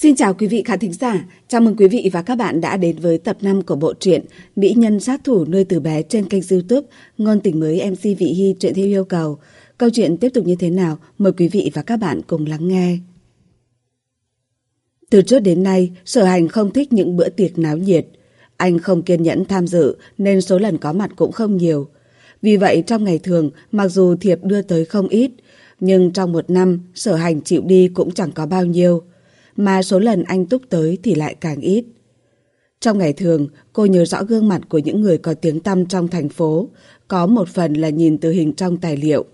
Xin chào quý vị khán thính giả, chào mừng quý vị và các bạn đã đến với tập 5 của bộ truyện Mỹ Nhân Sát Thủ Nuôi Từ Bé trên kênh youtube Ngôn tình mới MC Vị Hy truyện theo yêu cầu. Câu chuyện tiếp tục như thế nào, mời quý vị và các bạn cùng lắng nghe. Từ trước đến nay, sở hành không thích những bữa tiệc náo nhiệt. Anh không kiên nhẫn tham dự nên số lần có mặt cũng không nhiều. Vì vậy trong ngày thường, mặc dù thiệp đưa tới không ít, nhưng trong một năm, sở hành chịu đi cũng chẳng có bao nhiêu mà số lần anh Túc tới thì lại càng ít. Trong ngày thường, cô nhớ rõ gương mặt của những người có tiếng tăm trong thành phố, có một phần là nhìn từ hình trong tài liệu.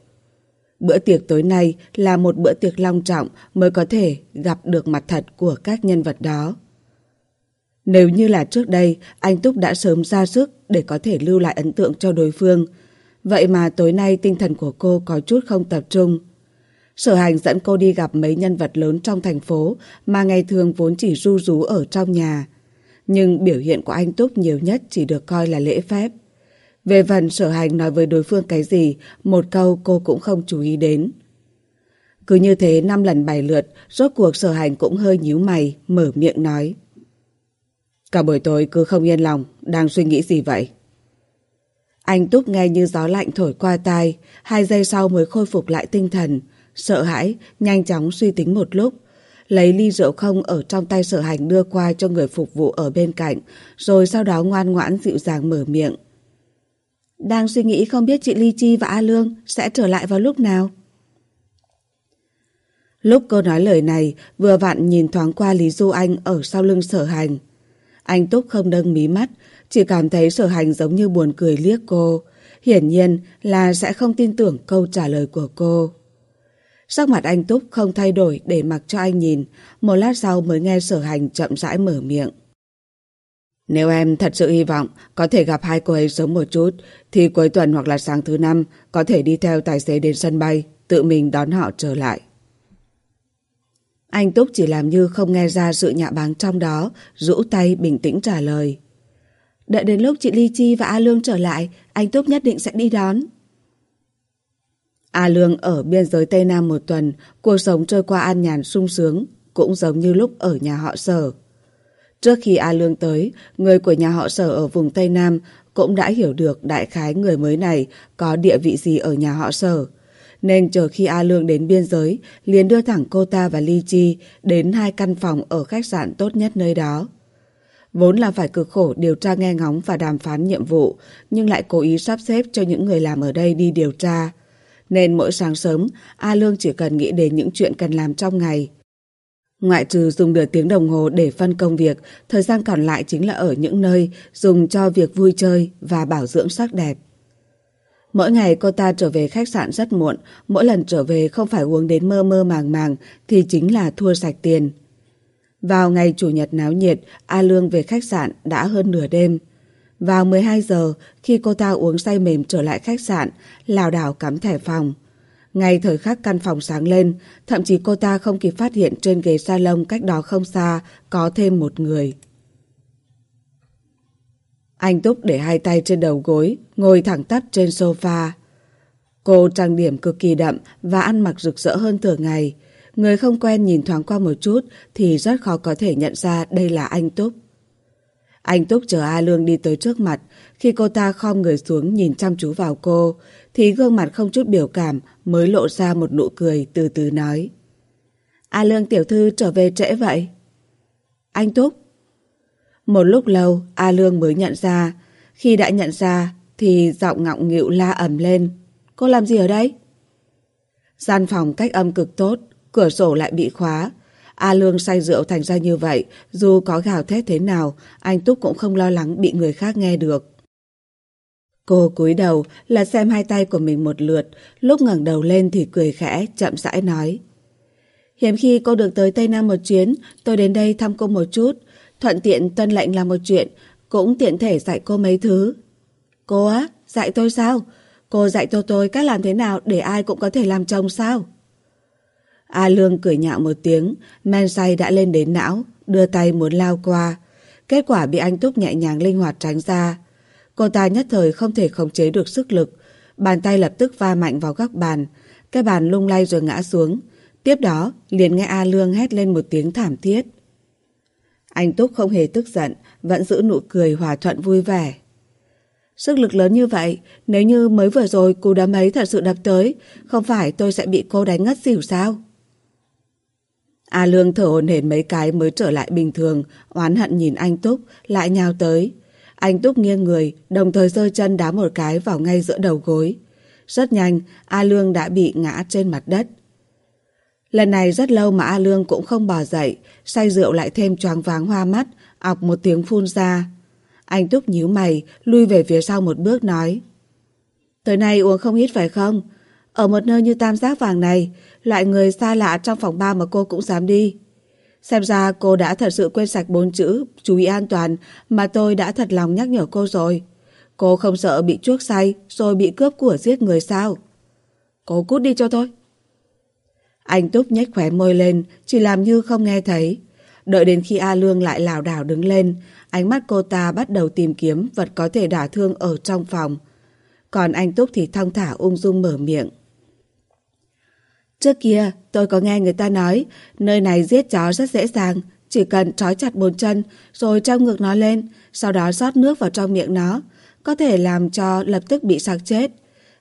Bữa tiệc tối nay là một bữa tiệc long trọng mới có thể gặp được mặt thật của các nhân vật đó. Nếu như là trước đây, anh Túc đã sớm ra sức để có thể lưu lại ấn tượng cho đối phương. Vậy mà tối nay tinh thần của cô có chút không tập trung. Sở hành dẫn cô đi gặp mấy nhân vật lớn trong thành phố mà ngày thường vốn chỉ ru rú ở trong nhà. Nhưng biểu hiện của anh Túc nhiều nhất chỉ được coi là lễ phép. Về phần sở hành nói với đối phương cái gì, một câu cô cũng không chú ý đến. Cứ như thế năm lần bảy lượt, rốt cuộc sở hành cũng hơi nhíu mày, mở miệng nói. Cả buổi tối cứ không yên lòng, đang suy nghĩ gì vậy? Anh Túc nghe như gió lạnh thổi qua tai, hai giây sau mới khôi phục lại tinh thần, Sợ hãi, nhanh chóng suy tính một lúc. Lấy ly rượu không ở trong tay sở hành đưa qua cho người phục vụ ở bên cạnh, rồi sau đó ngoan ngoãn dịu dàng mở miệng. Đang suy nghĩ không biết chị Ly Chi và A Lương sẽ trở lại vào lúc nào? Lúc cô nói lời này, vừa vặn nhìn thoáng qua Lý Du Anh ở sau lưng sở hành. Anh Túc không nâng mí mắt, chỉ cảm thấy sở hành giống như buồn cười liếc cô. Hiển nhiên là sẽ không tin tưởng câu trả lời của cô. Sắc mặt anh Túc không thay đổi để mặc cho anh nhìn, một lát sau mới nghe sở hành chậm rãi mở miệng. Nếu em thật sự hy vọng có thể gặp hai cô ấy sớm một chút, thì cuối tuần hoặc là sáng thứ năm có thể đi theo tài xế đến sân bay, tự mình đón họ trở lại. Anh Túc chỉ làm như không nghe ra sự nhạ báng trong đó, rũ tay bình tĩnh trả lời. Đợi đến lúc chị Ly Chi và A Lương trở lại, anh Túc nhất định sẽ đi đón. A Lương ở biên giới Tây Nam một tuần, cuộc sống trôi qua an nhàn sung sướng, cũng giống như lúc ở nhà họ sở. Trước khi A Lương tới, người của nhà họ sở ở vùng Tây Nam cũng đã hiểu được đại khái người mới này có địa vị gì ở nhà họ sở. Nên chờ khi A Lương đến biên giới, liền đưa thẳng cô ta và Ly Chi đến hai căn phòng ở khách sạn tốt nhất nơi đó. Vốn là phải cực khổ điều tra nghe ngóng và đàm phán nhiệm vụ, nhưng lại cố ý sắp xếp cho những người làm ở đây đi điều tra nên mỗi sáng sớm A Lương chỉ cần nghĩ đến những chuyện cần làm trong ngày. Ngoại trừ dùng nửa tiếng đồng hồ để phân công việc, thời gian còn lại chính là ở những nơi dùng cho việc vui chơi và bảo dưỡng sắc đẹp. Mỗi ngày cô ta trở về khách sạn rất muộn, mỗi lần trở về không phải uống đến mơ mơ màng màng thì chính là thua sạch tiền. Vào ngày Chủ nhật náo nhiệt, A Lương về khách sạn đã hơn nửa đêm. Vào 12 giờ, khi cô ta uống say mềm trở lại khách sạn, lào đảo cắm thẻ phòng. Ngay thời khắc căn phòng sáng lên, thậm chí cô ta không kịp phát hiện trên ghế salon cách đó không xa có thêm một người. Anh Túc để hai tay trên đầu gối, ngồi thẳng tắp trên sofa. Cô trang điểm cực kỳ đậm và ăn mặc rực rỡ hơn thường ngày. Người không quen nhìn thoáng qua một chút thì rất khó có thể nhận ra đây là anh Túc. Anh Túc chờ A Lương đi tới trước mặt, khi cô ta khom người xuống nhìn chăm chú vào cô, thì gương mặt không chút biểu cảm mới lộ ra một nụ cười từ từ nói. A Lương tiểu thư trở về trễ vậy? Anh Túc? Một lúc lâu, A Lương mới nhận ra. Khi đã nhận ra, thì giọng ngọng nghịu la ầm lên. Cô làm gì ở đây? Gian phòng cách âm cực tốt, cửa sổ lại bị khóa, A Lương say rượu thành ra như vậy, dù có gào thét thế nào, anh Túc cũng không lo lắng bị người khác nghe được. Cô cúi đầu là xem hai tay của mình một lượt, lúc ngẩng đầu lên thì cười khẽ, chậm rãi nói. Hiếm khi cô được tới Tây Nam một chuyến, tôi đến đây thăm cô một chút, thuận tiện tuân lệnh làm một chuyện, cũng tiện thể dạy cô mấy thứ. Cô á, dạy tôi sao? Cô dạy cho tôi cách làm thế nào để ai cũng có thể làm chồng sao? A Lương cười nhạo một tiếng, men say đã lên đến não, đưa tay muốn lao qua. Kết quả bị anh Túc nhẹ nhàng linh hoạt tránh ra. Cô ta nhất thời không thể khống chế được sức lực. Bàn tay lập tức va mạnh vào góc bàn. Cái bàn lung lay rồi ngã xuống. Tiếp đó, liền nghe A Lương hét lên một tiếng thảm thiết. Anh Túc không hề tức giận, vẫn giữ nụ cười hòa thuận vui vẻ. Sức lực lớn như vậy, nếu như mới vừa rồi cú đấm ấy thật sự đập tới, không phải tôi sẽ bị cô đánh ngất xỉu sao? A Lương thở hổn hển mấy cái mới trở lại bình thường, oán hận nhìn anh Túc, lại nhào tới. Anh Túc nghiêng người, đồng thời rơi chân đá một cái vào ngay giữa đầu gối. Rất nhanh, A Lương đã bị ngã trên mặt đất. Lần này rất lâu mà A Lương cũng không bỏ dậy, say rượu lại thêm choáng váng hoa mắt, ọc một tiếng phun ra. Anh Túc nhíu mày, lui về phía sau một bước nói. Tới nay uống không ít phải không? Ở một nơi như tam giác vàng này, loại người xa lạ trong phòng ba mà cô cũng dám đi. Xem ra cô đã thật sự quên sạch bốn chữ chú ý an toàn mà tôi đã thật lòng nhắc nhở cô rồi. Cô không sợ bị chuốc say rồi bị cướp của giết người sao? Cô cút đi cho tôi. Anh Túc nhếch khóe môi lên, chỉ làm như không nghe thấy. Đợi đến khi A Lương lại lảo đảo đứng lên, ánh mắt cô ta bắt đầu tìm kiếm vật có thể đả thương ở trong phòng. Còn anh Túc thì thong thả ung dung mở miệng. Trước kia, tôi có nghe người ta nói, nơi này giết chó rất dễ dàng, chỉ cần trói chặt bốn chân, rồi trong ngược nó lên, sau đó rót nước vào trong miệng nó, có thể làm cho lập tức bị sặc chết.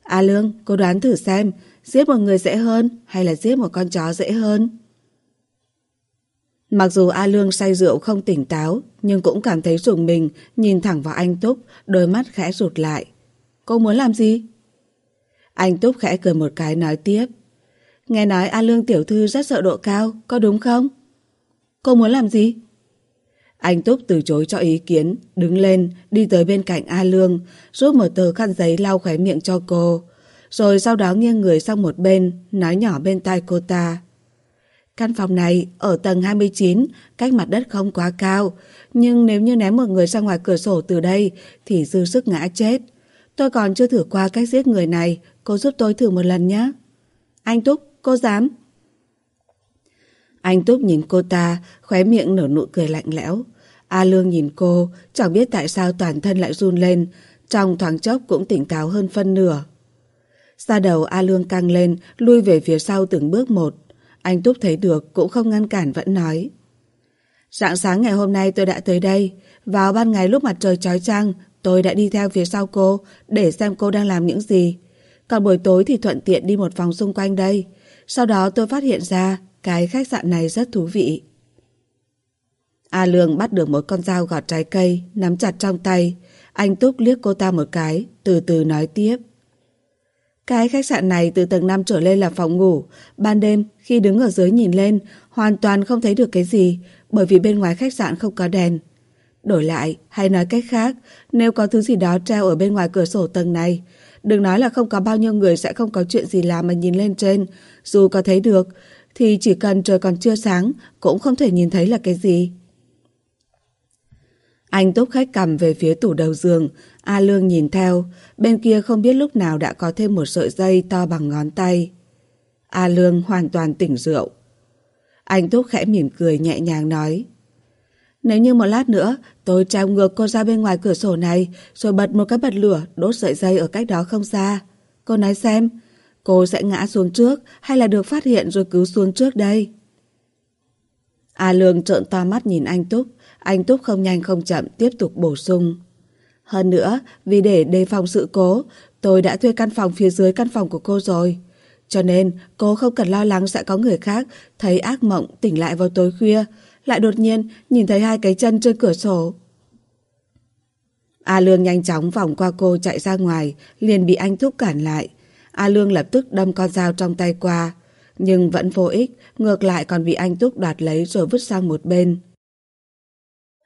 A Lương, cô đoán thử xem, giết một người dễ hơn hay là giết một con chó dễ hơn? Mặc dù A Lương say rượu không tỉnh táo, nhưng cũng cảm thấy rùng mình, nhìn thẳng vào anh Túc, đôi mắt khẽ rụt lại. Cô muốn làm gì? Anh Túc khẽ cười một cái nói tiếp. Nghe nói A Lương tiểu thư rất sợ độ cao, có đúng không? Cô muốn làm gì? Anh Túc từ chối cho ý kiến, đứng lên, đi tới bên cạnh A Lương, rút một tờ khăn giấy lau khóe miệng cho cô. Rồi sau đó nghiêng người sang một bên, nói nhỏ bên tai cô ta. Căn phòng này ở tầng 29, cách mặt đất không quá cao, nhưng nếu như ném một người ra ngoài cửa sổ từ đây thì dư sức ngã chết. Tôi còn chưa thử qua cách giết người này, cô giúp tôi thử một lần nhé. Anh Túc, cô dám? Anh Túc nhìn cô ta, khóe miệng nở nụ cười lạnh lẽo. A Lương nhìn cô, chẳng biết tại sao toàn thân lại run lên, trong thoáng chốc cũng tỉnh táo hơn phân nửa. Ra đầu A Lương căng lên, lui về phía sau từng bước một. Anh Túc thấy được, cũng không ngăn cản vẫn nói. Sáng sáng ngày hôm nay tôi đã tới đây. Vào ban ngày lúc mặt trời trói trăng, tôi đã đi theo phía sau cô để xem cô đang làm những gì. Còn buổi tối thì thuận tiện đi một vòng xung quanh đây. Sau đó tôi phát hiện ra cái khách sạn này rất thú vị. A Lương bắt được một con dao gọt trái cây, nắm chặt trong tay. Anh Túc liếc cô ta một cái, từ từ nói tiếp. Cái khách sạn này từ tầng 5 trở lên là phòng ngủ. Ban đêm, khi đứng ở dưới nhìn lên, hoàn toàn không thấy được cái gì, bởi vì bên ngoài khách sạn không có đèn. Đổi lại, hay nói cách khác, nếu có thứ gì đó treo ở bên ngoài cửa sổ tầng này, đừng nói là không có bao nhiêu người sẽ không có chuyện gì làm mà nhìn lên trên, dù có thấy được, thì chỉ cần trời còn chưa sáng, cũng không thể nhìn thấy là cái gì. Anh túc khách cầm về phía tủ đầu giường, A Lương nhìn theo, bên kia không biết lúc nào đã có thêm một sợi dây to bằng ngón tay. A Lương hoàn toàn tỉnh rượu. Anh Túc khẽ mỉm cười nhẹ nhàng nói. Nếu như một lát nữa, tôi trao ngược cô ra bên ngoài cửa sổ này, rồi bật một cái bật lửa, đốt sợi dây ở cách đó không xa. Cô nói xem, cô sẽ ngã xuống trước hay là được phát hiện rồi cứu xuống trước đây? A Lương trợn to mắt nhìn anh Túc, anh Túc không nhanh không chậm tiếp tục bổ sung. Hơn nữa, vì để đề phòng sự cố, tôi đã thuê căn phòng phía dưới căn phòng của cô rồi. Cho nên, cô không cần lo lắng sẽ có người khác thấy ác mộng tỉnh lại vào tối khuya, lại đột nhiên nhìn thấy hai cái chân trên cửa sổ. A Lương nhanh chóng vòng qua cô chạy ra ngoài, liền bị anh thúc cản lại. A Lương lập tức đâm con dao trong tay qua, nhưng vẫn vô ích, ngược lại còn bị anh Túc đoạt lấy rồi vứt sang một bên.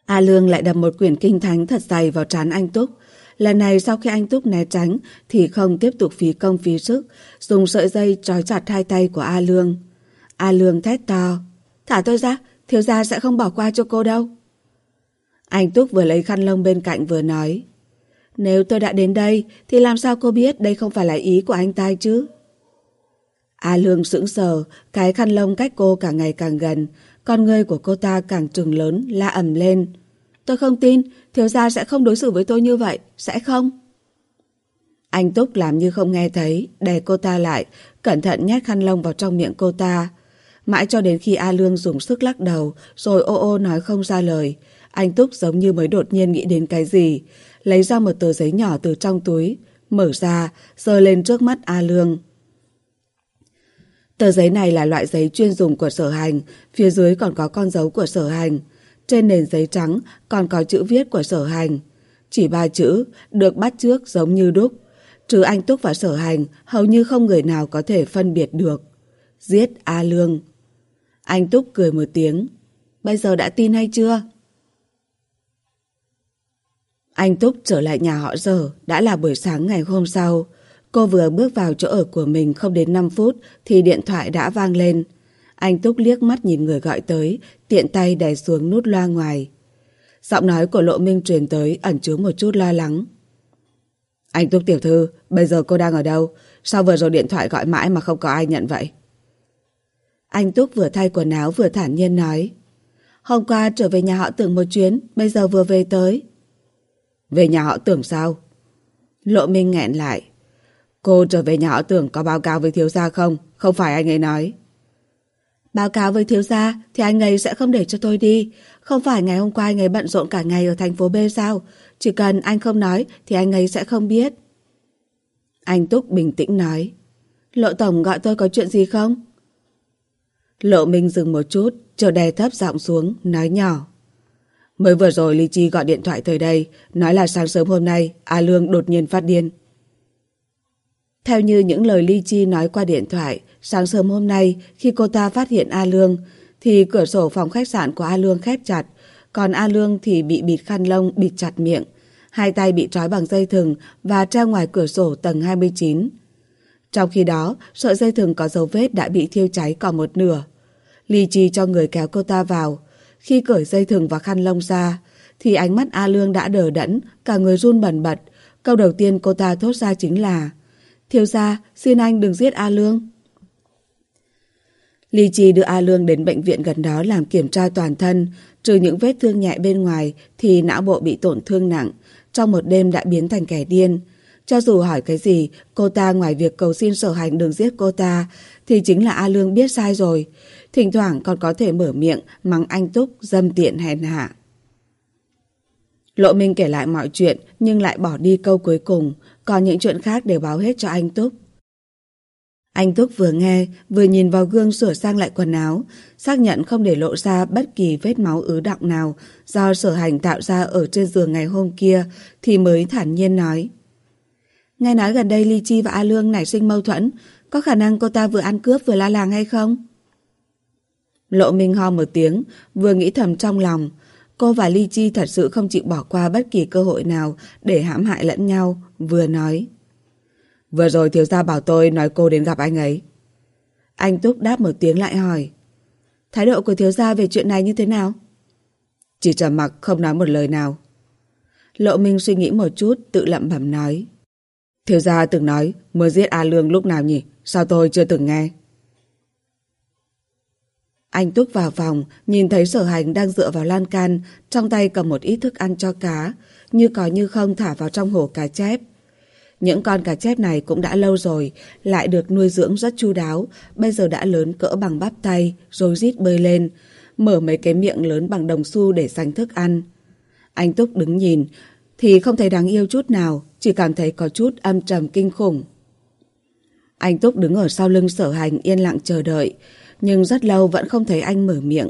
A Lương lại đập một quyển kinh thánh thật dày vào trán anh Túc. Lần này sau khi anh Túc né tránh thì không tiếp tục phí công phí sức, dùng sợi dây trói chặt hai tay của A Lương. A Lương thét to. Thả tôi ra, thiếu gia sẽ không bỏ qua cho cô đâu. Anh Túc vừa lấy khăn lông bên cạnh vừa nói. Nếu tôi đã đến đây thì làm sao cô biết đây không phải là ý của anh ta chứ? A Lương sững sờ, cái khăn lông cách cô càng ngày càng gần, con người của cô ta càng trừng lớn, la ầm lên. Tôi không tin, thiếu gia sẽ không đối xử với tôi như vậy, sẽ không? Anh Túc làm như không nghe thấy, đè cô ta lại, cẩn thận nhét khăn lông vào trong miệng cô ta. Mãi cho đến khi A Lương dùng sức lắc đầu, rồi ô ô nói không ra lời. Anh Túc giống như mới đột nhiên nghĩ đến cái gì. Lấy ra một tờ giấy nhỏ từ trong túi, mở ra, giơ lên trước mắt A Lương. Tờ giấy này là loại giấy chuyên dùng của sở hành, phía dưới còn có con dấu của sở hành. Trên nền giấy trắng còn có chữ viết của sở hành. Chỉ ba chữ, được bắt trước giống như đúc. Trừ anh Túc và sở hành, hầu như không người nào có thể phân biệt được. Giết A Lương. Anh Túc cười một tiếng. Bây giờ đã tin hay chưa? Anh Túc trở lại nhà họ giờ, đã là buổi sáng ngày hôm sau. Cô vừa bước vào chỗ ở của mình không đến 5 phút thì điện thoại đã vang lên. Anh Túc liếc mắt nhìn người gọi tới, tiện tay đè xuống nút loa ngoài. Giọng nói của Lộ Minh truyền tới ẩn chứa một chút lo lắng. Anh Túc tiểu thư, bây giờ cô đang ở đâu? Sao vừa rồi điện thoại gọi mãi mà không có ai nhận vậy? Anh Túc vừa thay quần áo vừa thản nhiên nói. Hôm qua trở về nhà họ tưởng một chuyến, bây giờ vừa về tới. Về nhà họ tưởng sao? Lộ Minh nghẹn lại. Cô trở về nhà họ tưởng có báo cáo với thiếu gia không? Không phải anh ấy nói. Báo cáo với thiếu gia thì anh ấy sẽ không để cho tôi đi. Không phải ngày hôm qua anh ấy bận rộn cả ngày ở thành phố B sao? Chỉ cần anh không nói thì anh ấy sẽ không biết. Anh Túc bình tĩnh nói. Lộ Tổng gọi tôi có chuyện gì không? Lộ Minh dừng một chút, chờ đè thấp giọng xuống, nói nhỏ. Mới vừa rồi Ly Chi gọi điện thoại tới đây, nói là sáng sớm hôm nay A Lương đột nhiên phát điên. Theo như những lời Ly Chi nói qua điện thoại, sáng sớm hôm nay khi cô ta phát hiện A Lương, thì cửa sổ phòng khách sạn của A Lương khép chặt, còn A Lương thì bị bịt khăn lông bịt chặt miệng, hai tay bị trói bằng dây thừng và treo ngoài cửa sổ tầng 29. Trong khi đó, sợi dây thừng có dấu vết đã bị thiêu cháy còn một nửa. Ly Chi cho người kéo cô ta vào. Khi cởi dây thừng và khăn lông ra, thì ánh mắt A Lương đã đờ đẫn, cả người run bẩn bật. Câu đầu tiên cô ta thốt ra chính là Thiếu gia, xin anh đừng giết A Lương. Ly Chi đưa A Lương đến bệnh viện gần đó làm kiểm tra toàn thân, trừ những vết thương nhẹ bên ngoài thì não bộ bị tổn thương nặng, trong một đêm đã biến thành kẻ điên. Cho dù hỏi cái gì, cô ta ngoài việc cầu xin sở hành đừng giết cô ta, thì chính là A Lương biết sai rồi. Thỉnh thoảng còn có thể mở miệng mắng anh Túc dâm tiện hèn hạ. Lộ Minh kể lại mọi chuyện nhưng lại bỏ đi câu cuối cùng, còn những chuyện khác đều báo hết cho anh Túc. Anh Túc vừa nghe, vừa nhìn vào gương sửa sang lại quần áo, xác nhận không để lộ ra bất kỳ vết máu ứ đọng nào do sở hành tạo ra ở trên giường ngày hôm kia, thì mới thản nhiên nói. Nghe nói gần đây Ly Chi và A Lương nảy sinh mâu thuẫn, có khả năng cô ta vừa ăn cướp vừa la làng hay không? Lộ Minh ho một tiếng, vừa nghĩ thầm trong lòng. Cô và Ly Chi thật sự không chịu bỏ qua bất kỳ cơ hội nào để hãm hại lẫn nhau, vừa nói. Vừa rồi thiếu gia bảo tôi nói cô đến gặp anh ấy. Anh Túc đáp một tiếng lại hỏi. Thái độ của thiếu gia về chuyện này như thế nào? Chỉ trầm mặc không nói một lời nào. Lộ Minh suy nghĩ một chút, tự lẩm bẩm nói. Thiếu gia từng nói muốn giết A Lương lúc nào nhỉ? Sao tôi chưa từng nghe? Anh Túc vào phòng, nhìn thấy sở hành đang dựa vào lan can, trong tay cầm một ít thức ăn cho cá, như có như không thả vào trong hồ cá chép. Những con cá chép này cũng đã lâu rồi, lại được nuôi dưỡng rất chu đáo, bây giờ đã lớn cỡ bằng bắp tay, rồi rít bơi lên, mở mấy cái miệng lớn bằng đồng xu để dành thức ăn. Anh Túc đứng nhìn, thì không thấy đáng yêu chút nào, chỉ cảm thấy có chút âm trầm kinh khủng. Anh Túc đứng ở sau lưng sở hành yên lặng chờ đợi, nhưng rất lâu vẫn không thấy anh mở miệng.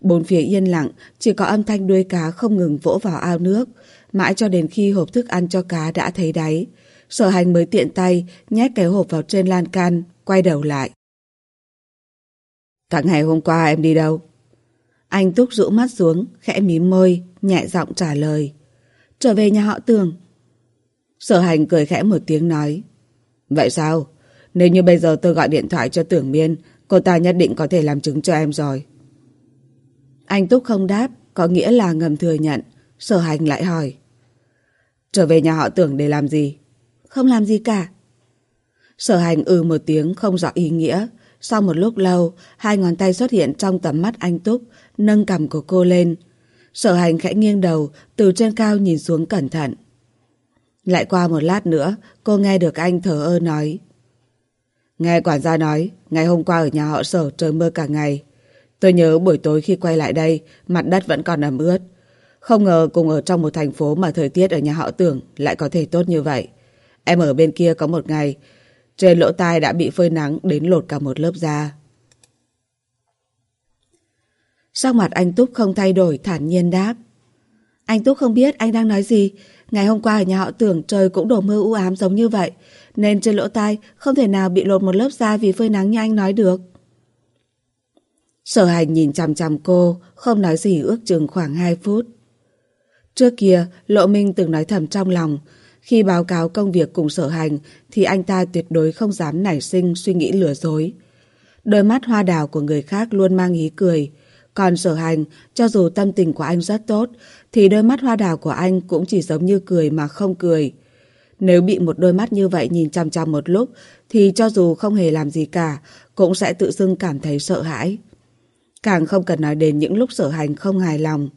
Bốn phía yên lặng, chỉ có âm thanh đuôi cá không ngừng vỗ vào ao nước, mãi cho đến khi hộp thức ăn cho cá đã thấy đáy. Sở hành mới tiện tay, nhét cái hộp vào trên lan can, quay đầu lại. Cả ngày hôm qua em đi đâu? Anh Túc rũ mắt xuống, khẽ mím môi, nhẹ giọng trả lời. Trở về nhà họ tường. Sở hành cười khẽ một tiếng nói. Vậy sao? Nếu như bây giờ tôi gọi điện thoại cho tưởng miên, cô ta nhất định có thể làm chứng cho em rồi. Anh Túc không đáp, có nghĩa là ngầm thừa nhận. Sở hành lại hỏi. Trở về nhà họ tưởng để làm gì? Không làm gì cả. Sở hành ừ một tiếng không rõ ý nghĩa. Sau một lúc lâu, hai ngón tay xuất hiện trong tầm mắt anh Túc, nâng cầm của cô lên. Sở hành khẽ nghiêng đầu, từ trên cao nhìn xuống cẩn thận. Lại qua một lát nữa, cô nghe được anh thở ơ nói. Nghe quản gia nói, ngày hôm qua ở nhà họ sở trời mưa cả ngày. Tôi nhớ buổi tối khi quay lại đây, mặt đất vẫn còn ẩm ướt. Không ngờ cùng ở trong một thành phố mà thời tiết ở nhà họ tưởng lại có thể tốt như vậy. Em ở bên kia có một ngày, trên lỗ tai đã bị phơi nắng đến lột cả một lớp da. Sắc mặt anh Túc không thay đổi, thản nhiên đáp. Anh Túc không biết anh đang nói gì. Ngày hôm qua ở nhà họ tưởng trời cũng đổ mưa u ám giống như vậy. Nên trên lỗ tai không thể nào bị lột một lớp da vì phơi nắng như anh nói được. Sở hành nhìn chằm chằm cô, không nói gì ước chừng khoảng 2 phút. Trước kia, Lộ Minh từng nói thầm trong lòng, khi báo cáo công việc cùng sở hành thì anh ta tuyệt đối không dám nảy sinh suy nghĩ lừa dối. Đôi mắt hoa đào của người khác luôn mang ý cười, còn sở hành, cho dù tâm tình của anh rất tốt, thì đôi mắt hoa đào của anh cũng chỉ giống như cười mà không cười. Nếu bị một đôi mắt như vậy nhìn chăm chăm một lúc, thì cho dù không hề làm gì cả, cũng sẽ tự dưng cảm thấy sợ hãi. Càng không cần nói đến những lúc sở hành không hài lòng.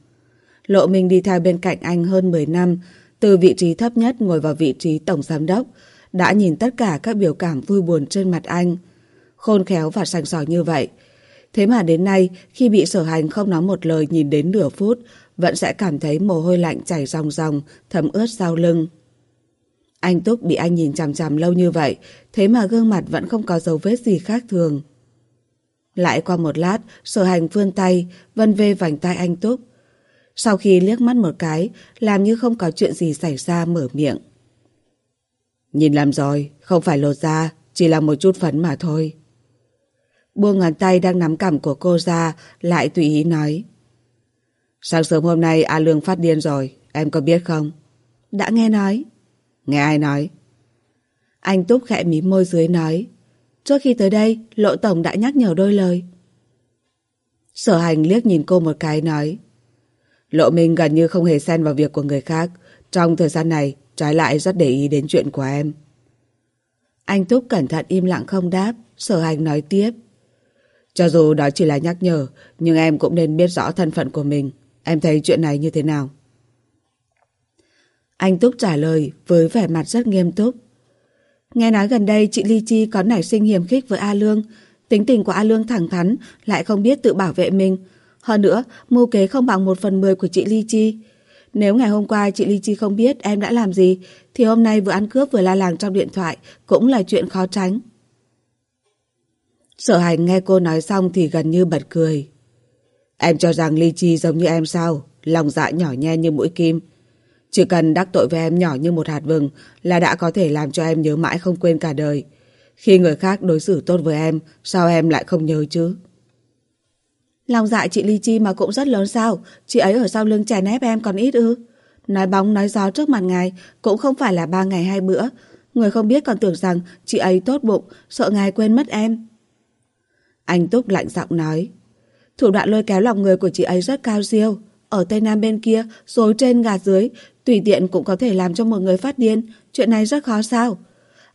Lộ Minh đi theo bên cạnh anh hơn 10 năm, từ vị trí thấp nhất ngồi vào vị trí tổng giám đốc, đã nhìn tất cả các biểu cảm vui buồn trên mặt anh. Khôn khéo và sành sỏi như vậy. Thế mà đến nay, khi bị sở hành không nói một lời nhìn đến nửa phút, vẫn sẽ cảm thấy mồ hôi lạnh chảy ròng ròng, thấm ướt sau lưng. Anh Túc bị anh nhìn chằm chằm lâu như vậy, thế mà gương mặt vẫn không có dấu vết gì khác thường. Lại qua một lát, sở hành vươn tay, vân vê vành tay anh Túc. Sau khi liếc mắt một cái, làm như không có chuyện gì xảy ra mở miệng. Nhìn làm rồi, không phải lột ra, chỉ là một chút phấn mà thôi. Buông ngón tay đang nắm cằm của cô ra, lại tùy ý nói. Sáng sớm hôm nay A Lương phát điên rồi, em có biết không? Đã nghe nói. Nghe ai nói? Anh Túc khẽ mím môi dưới nói. Trước khi tới đây, Lộ Tổng đã nhắc nhở đôi lời. Sở hành liếc nhìn cô một cái nói. Lộ Minh gần như không hề xen vào việc của người khác. Trong thời gian này, trái lại rất để ý đến chuyện của em. Anh Túc cẩn thận im lặng không đáp, sở hành nói tiếp. Cho dù đó chỉ là nhắc nhở, nhưng em cũng nên biết rõ thân phận của mình. Em thấy chuyện này như thế nào? Anh Túc trả lời với vẻ mặt rất nghiêm túc. Nghe nói gần đây chị Ly Chi có nảy sinh hiềm khích với A Lương. Tính tình của A Lương thẳng thắn, lại không biết tự bảo vệ mình. Hơn nữa, mưu kế không bằng một phần mười của chị Ly Chi. Nếu ngày hôm qua chị Ly Chi không biết em đã làm gì, thì hôm nay vừa ăn cướp vừa la làng trong điện thoại cũng là chuyện khó tránh. Sở hành nghe cô nói xong thì gần như bật cười. Em cho rằng Ly Chi giống như em sao? Lòng dạ nhỏ nhe như mũi kim. Chỉ cần đắc tội với em nhỏ như một hạt vừng là đã có thể làm cho em nhớ mãi không quên cả đời. Khi người khác đối xử tốt với em, sao em lại không nhớ chứ? Lòng dạ chị Ly Chi mà cũng rất lớn sao? Chị ấy ở sau lưng chèn ép em còn ít ư? Nói bóng nói gió trước mặt ngài cũng không phải là ba ngày hai bữa. Người không biết còn tưởng rằng chị ấy tốt bụng, sợ ngài quên mất em. Anh Túc lạnh giọng nói. Thủ đoạn lôi kéo lòng người của chị ấy rất cao siêu. Ở Tây Nam bên kia, dối trên gạt dưới, tùy tiện cũng có thể làm cho một người phát điên. Chuyện này rất khó sao?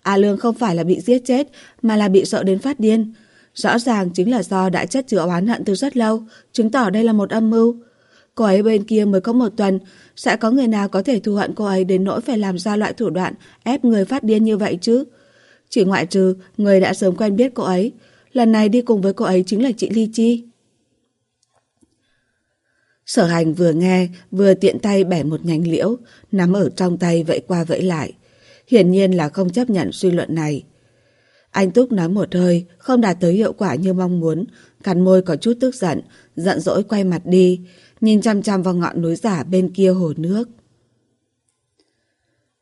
A Lương không phải là bị giết chết, mà là bị sợ đến phát điên. Rõ ràng chính là do đã chất chứa oán hận từ rất lâu, chứng tỏ đây là một âm mưu. Cô ấy bên kia mới có một tuần, sẽ có người nào có thể thù hận cô ấy đến nỗi phải làm ra loại thủ đoạn ép người phát điên như vậy chứ? Chỉ ngoại trừ người đã sớm quen biết cô ấy, lần này đi cùng với cô ấy chính là chị Ly Chi. Sở hành vừa nghe, vừa tiện tay bẻ một nhánh liễu, nắm ở trong tay vẫy qua vẫy lại. Hiển nhiên là không chấp nhận suy luận này. Anh Túc nói một hơi, không đạt tới hiệu quả như mong muốn, cắn môi có chút tức giận, giận dỗi quay mặt đi, nhìn chăm chăm vào ngọn núi giả bên kia hồ nước.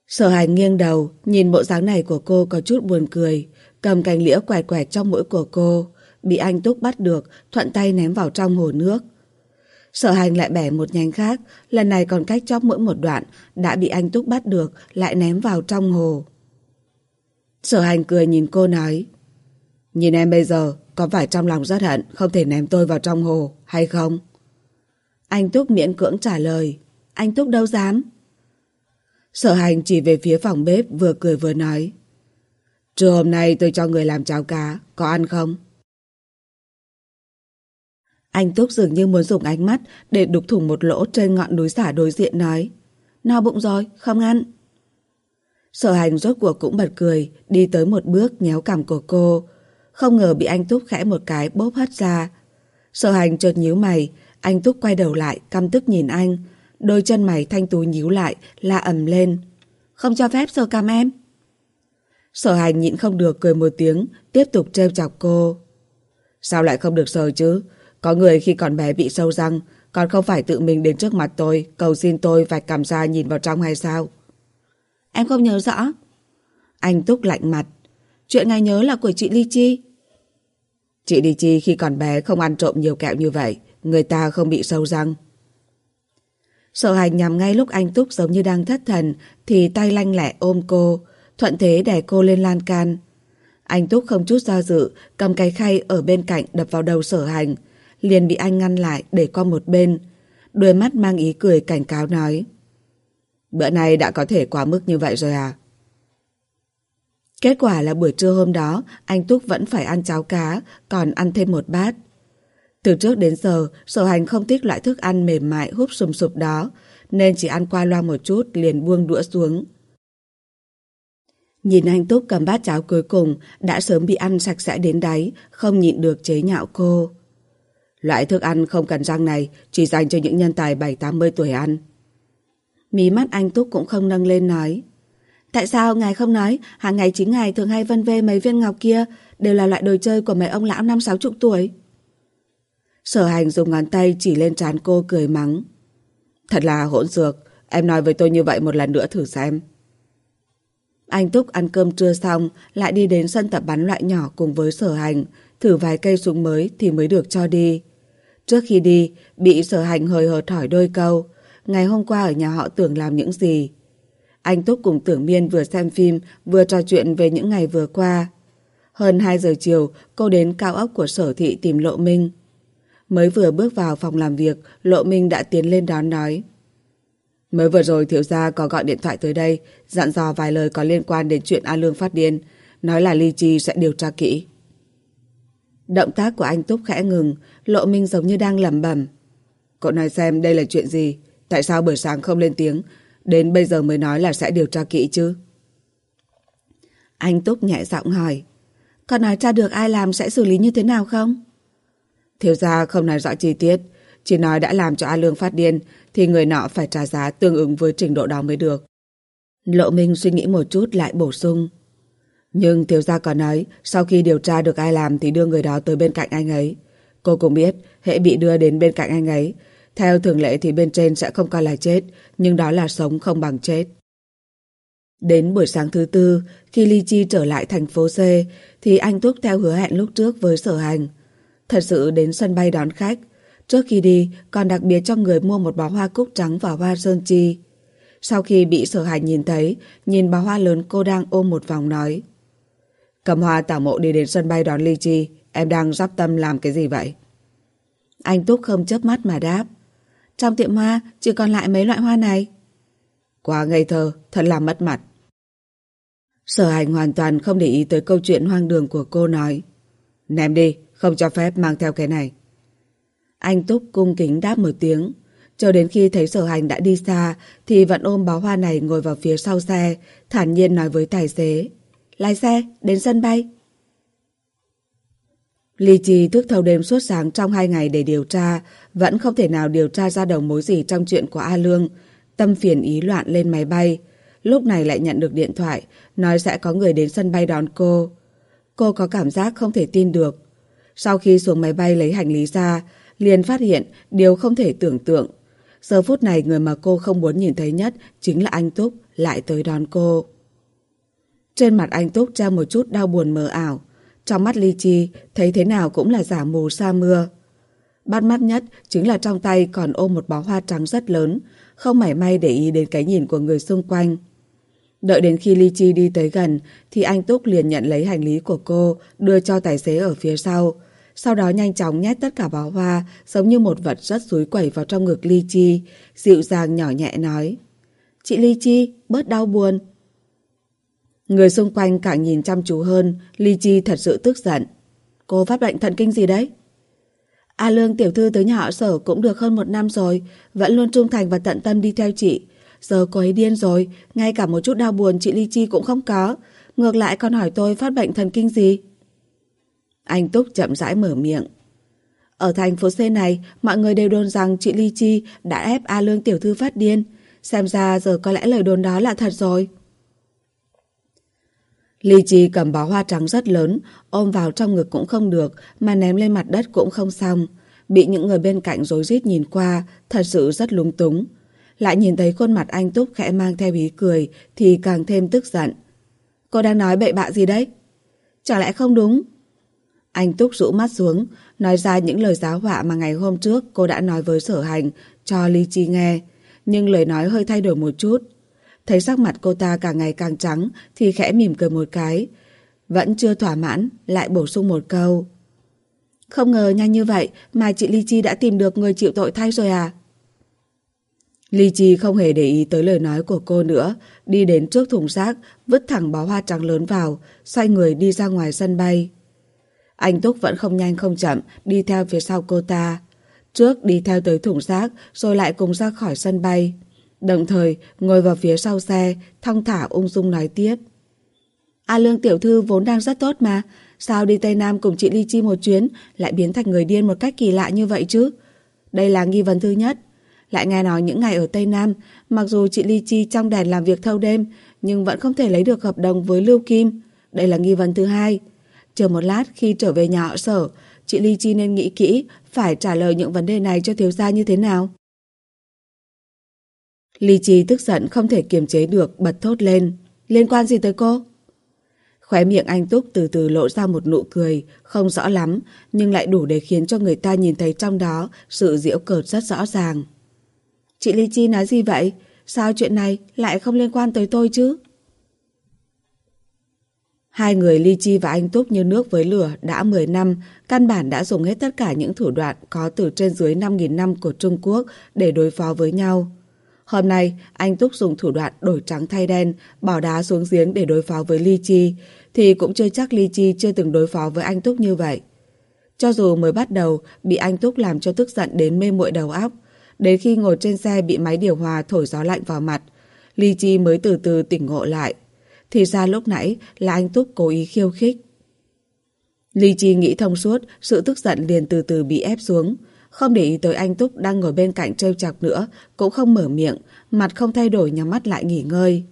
Sở hành nghiêng đầu, nhìn bộ dáng này của cô có chút buồn cười, cầm cành lĩa quẹt quẹt trong mũi của cô, bị anh Túc bắt được, thuận tay ném vào trong hồ nước. Sở hành lại bẻ một nhánh khác, lần này còn cách chóp mỗi một đoạn, đã bị anh Túc bắt được, lại ném vào trong hồ. Sở hành cười nhìn cô nói, Nhìn em bây giờ, có phải trong lòng rất hận, không thể ném tôi vào trong hồ, hay không? Anh Túc miễn cưỡng trả lời, anh Túc đâu dám. Sở hành chỉ về phía phòng bếp vừa cười vừa nói, Trưa hôm nay tôi cho người làm cháo cá, có ăn không? Anh Túc dường như muốn dùng ánh mắt để đục thủng một lỗ trên ngọn núi xả đối diện nói. No bụng rồi, không ăn. Sở hành rốt cuộc cũng bật cười, đi tới một bước nhéo cằm của cô. không ngờ bị anh Túc khẽ một cái bóp hất ra. Sở hành chợt nhíu mày, anh Túc quay đầu lại, căm tức nhìn anh. Đôi chân mày thanh tú nhíu lại, la ầm lên. Không cho phép sờ cằm em. Sở hành nhịn không được cười một tiếng, tiếp tục trêu chọc cô. Sao lại không được sờ chứ? Có người khi còn bé bị sâu răng, còn không phải tự mình đến trước mặt tôi, cầu xin tôi vạch cằm ra nhìn vào trong hay sao? Em không nhớ rõ. Anh Túc lạnh mặt. Chuyện ngài nhớ là của chị Ly Chi. Chị Ly Chi khi còn bé không ăn trộm nhiều kẹo như vậy, người ta không bị sâu răng. Sở hành nhằm ngay lúc anh Túc giống như đang thất thần thì tay lanh lẹ ôm cô, thuận thế đè cô lên lan can. Anh Túc không chút do dự, cầm cái khay ở bên cạnh đập vào đầu sở hành, liền bị anh ngăn lại để qua một bên. Đôi mắt mang ý cười cảnh cáo nói. Bữa nay đã có thể quá mức như vậy rồi à? Kết quả là buổi trưa hôm đó, anh Túc vẫn phải ăn cháo cá, còn ăn thêm một bát. Từ trước đến giờ, sở hành không thích loại thức ăn mềm mại húp sùm sụp đó, nên chỉ ăn qua loa một chút liền buông đũa xuống. Nhìn anh Túc cầm bát cháo cuối cùng đã sớm bị ăn sạch sẽ đến đáy, không nhịn được chế nhạo cô. Loại thức ăn không cần răng này chỉ dành cho những nhân tài 7-80 tuổi ăn. Mí mắt anh Túc cũng không nâng lên nói. Tại sao ngài không nói hàng ngày chính ngài thường hay vân vê mấy viên ngọc kia đều là loại đồ chơi của mấy ông lão năm sáu chục tuổi? Sở hành dùng ngón tay chỉ lên trán cô cười mắng. Thật là hỗn dược, em nói với tôi như vậy một lần nữa thử xem. Anh Túc ăn cơm trưa xong, lại đi đến sân tập bắn loại nhỏ cùng với sở hành, thử vài cây súng mới thì mới được cho đi. Trước khi đi, bị sở hành hơi hợt hỏi đôi câu, ngày hôm qua ở nhà họ tưởng làm những gì. Anh Túc cùng tưởng miên vừa xem phim, vừa trò chuyện về những ngày vừa qua. Hơn 2 giờ chiều, cô đến cao ốc của sở thị tìm Lộ Minh. Mới vừa bước vào phòng làm việc, Lộ Minh đã tiến lên đón nói. Mới vừa rồi thiếu gia có gọi điện thoại tới đây, dặn dò vài lời có liên quan đến chuyện A Lương phát điên, nói là Ly Chi sẽ điều tra kỹ. Động tác của anh Túc khẽ ngừng, Lộ Minh giống như đang lẩm bẩm. Cậu nói xem đây là chuyện gì, tại sao buổi sáng không lên tiếng, đến bây giờ mới nói là sẽ điều tra kỹ chứ? Anh Túc nhẹ giọng hỏi, có nói tra được ai làm sẽ xử lý như thế nào không? Thiếu gia không nói rõ chi tiết, chỉ nói đã làm cho A Lương phát điên thì người nọ phải trả giá tương ứng với trình độ đó mới được. Lộ Minh suy nghĩ một chút lại bổ sung. Nhưng thiếu gia còn nói sau khi điều tra được ai làm thì đưa người đó tới bên cạnh anh ấy. Cô cũng biết hệ bị đưa đến bên cạnh anh ấy. Theo thường lệ thì bên trên sẽ không coi là chết nhưng đó là sống không bằng chết. Đến buổi sáng thứ tư, khi Ly Chi trở lại thành phố C, thì anh Túc theo hứa hẹn lúc trước với sở hành. Thật sự đến sân bay đón khách. Trước khi đi, còn đặc biệt cho người mua một bó hoa cúc trắng và hoa sơn chi. Sau khi bị sở hành nhìn thấy, nhìn bó hoa lớn cô đang ôm một vòng nói. Cầm hoa tảo mộ đi đến sân bay đón Ly Chi, em đang dắp tâm làm cái gì vậy? Anh Túc không chớp mắt mà đáp. Trong tiệm hoa chỉ còn lại mấy loại hoa này. Quá ngây thơ, thật là mất mặt. Sở hành hoàn toàn không để ý tới câu chuyện hoang đường của cô nói. Ném đi, không cho phép mang theo cái này. Anh Túc cung kính đáp một tiếng. Cho đến khi thấy sở hành đã đi xa thì vẫn ôm bó hoa này ngồi vào phía sau xe, thản nhiên nói với tài xế. Lái xe, đến sân bay. Ly Chi thức thâu đêm suốt sáng trong hai ngày để điều tra, vẫn không thể nào điều tra ra đầu mối gì trong chuyện của A Lương. Tâm phiền ý loạn lên máy bay. Lúc này lại nhận được điện thoại, nói sẽ có người đến sân bay đón cô. Cô có cảm giác không thể tin được. Sau khi xuống máy bay lấy hành lý ra, liền phát hiện điều không thể tưởng tượng. Giờ phút này người mà cô không muốn nhìn thấy nhất chính là anh Túc lại tới đón cô. Trên mặt anh Túc trao một chút đau buồn mờ ảo. Trong mắt Ly Chi thấy thế nào cũng là giả mù sa mưa. Bắt mắt nhất chính là trong tay còn ôm một bó hoa trắng rất lớn, không mảy may để ý đến cái nhìn của người xung quanh. Đợi đến khi Ly Chi đi tới gần thì anh Túc liền nhận lấy hành lý của cô đưa cho tài xế ở phía sau. Sau đó nhanh chóng nhét tất cả bó hoa giống như một vật rất rúi quẩy vào trong ngực Ly Chi, dịu dàng nhỏ nhẹ nói. Chị Ly Chi, bớt đau buồn. Người xung quanh càng nhìn chăm chú hơn, Ly Chi thật sự tức giận. Cô phát bệnh thần kinh gì đấy? A Lương tiểu thư tới nhà họ sở cũng được hơn một năm rồi, vẫn luôn trung thành và tận tâm đi theo chị. Giờ cô ấy điên rồi, ngay cả một chút đau buồn chị Ly Chi cũng không có. Ngược lại còn hỏi tôi phát bệnh thần kinh gì? Anh Túc chậm rãi mở miệng. Ở thành phố C này, mọi người đều đồn rằng chị Ly Chi đã ép A Lương tiểu thư phát điên. Xem ra giờ có lẽ lời đồn đó là thật rồi. Ly Chi cầm bó hoa trắng rất lớn, ôm vào trong ngực cũng không được, mà ném lên mặt đất cũng không xong. Bị những người bên cạnh rối rít nhìn qua, thật sự rất lúng túng. Lại nhìn thấy khuôn mặt anh Túc khẽ mang theo ý cười, thì càng thêm tức giận. Cô đang nói bậy bạ gì đấy? Chả lẽ không đúng? Anh Túc rũ mắt xuống, nói ra những lời giáo họa mà ngày hôm trước cô đã nói với sở hành, cho Ly Chi nghe. Nhưng lời nói hơi thay đổi một chút. Thấy sắc mặt cô ta càng ngày càng trắng thì khẽ mỉm cười một cái. Vẫn chưa thỏa mãn, lại bổ sung một câu. Không ngờ nhanh như vậy mà chị Ly Chi đã tìm được người chịu tội thay rồi à? Ly Chi không hề để ý tới lời nói của cô nữa, đi đến trước thùng rác, vứt thẳng bó hoa trắng lớn vào, xoay người đi ra ngoài sân bay. Anh Túc vẫn không nhanh không chậm, đi theo phía sau cô ta. Trước đi theo tới thùng rác, rồi lại cùng ra khỏi sân bay. Đồng thời, ngồi vào phía sau xe, thong thả ung dung nói tiếp. A Lương tiểu thư vốn đang rất tốt mà, sao đi Tây Nam cùng chị Ly Chi một chuyến lại biến thành người điên một cách kỳ lạ như vậy chứ? Đây là nghi vấn thứ nhất. Lại nghe nói những ngày ở Tây Nam, mặc dù chị Ly Chi trong đèn làm việc thâu đêm, nhưng vẫn không thể lấy được hợp đồng với Lưu Kim. Đây là nghi vấn thứ hai. Chờ một lát khi trở về nhà họ sở, chị Ly Chi nên nghĩ kỹ phải trả lời những vấn đề này cho thiếu gia như thế nào. Ly Chi tức giận không thể kiềm chế được bật thốt lên. Liên quan gì tới cô? Khóe miệng anh Túc từ từ lộ ra một nụ cười, không rõ lắm, nhưng lại đủ để khiến cho người ta nhìn thấy trong đó sự diễu cợt rất rõ ràng. Chị Ly Chi nói gì vậy? Sao chuyện này lại không liên quan tới tôi chứ? Hai người Ly Chi và anh Túc như nước với lửa đã 10 năm, căn bản đã dùng hết tất cả những thủ đoạn có từ trên dưới 5.000 năm của Trung Quốc để đối phó với nhau. Hôm nay, anh Túc dùng thủ đoạn đổi trắng thay đen, bỏ đá xuống giếng để đối phó với Ly Chi, thì cũng chưa chắc Ly Chi chưa từng đối phó với anh Túc như vậy. Cho dù mới bắt đầu bị anh Túc làm cho tức giận đến mê muội đầu óc, đến khi ngồi trên xe bị máy điều hòa thổi gió lạnh vào mặt, Ly Chi mới từ từ tỉnh ngộ lại. Thì ra lúc nãy là anh Túc cố ý khiêu khích. Ly Chi nghĩ thông suốt, sự tức giận liền từ từ bị ép xuống. Không để ý tới anh Túc đang ngồi bên cạnh trêu chọc nữa, cũng không mở miệng, mặt không thay đổi nhắm mắt lại nghỉ ngơi.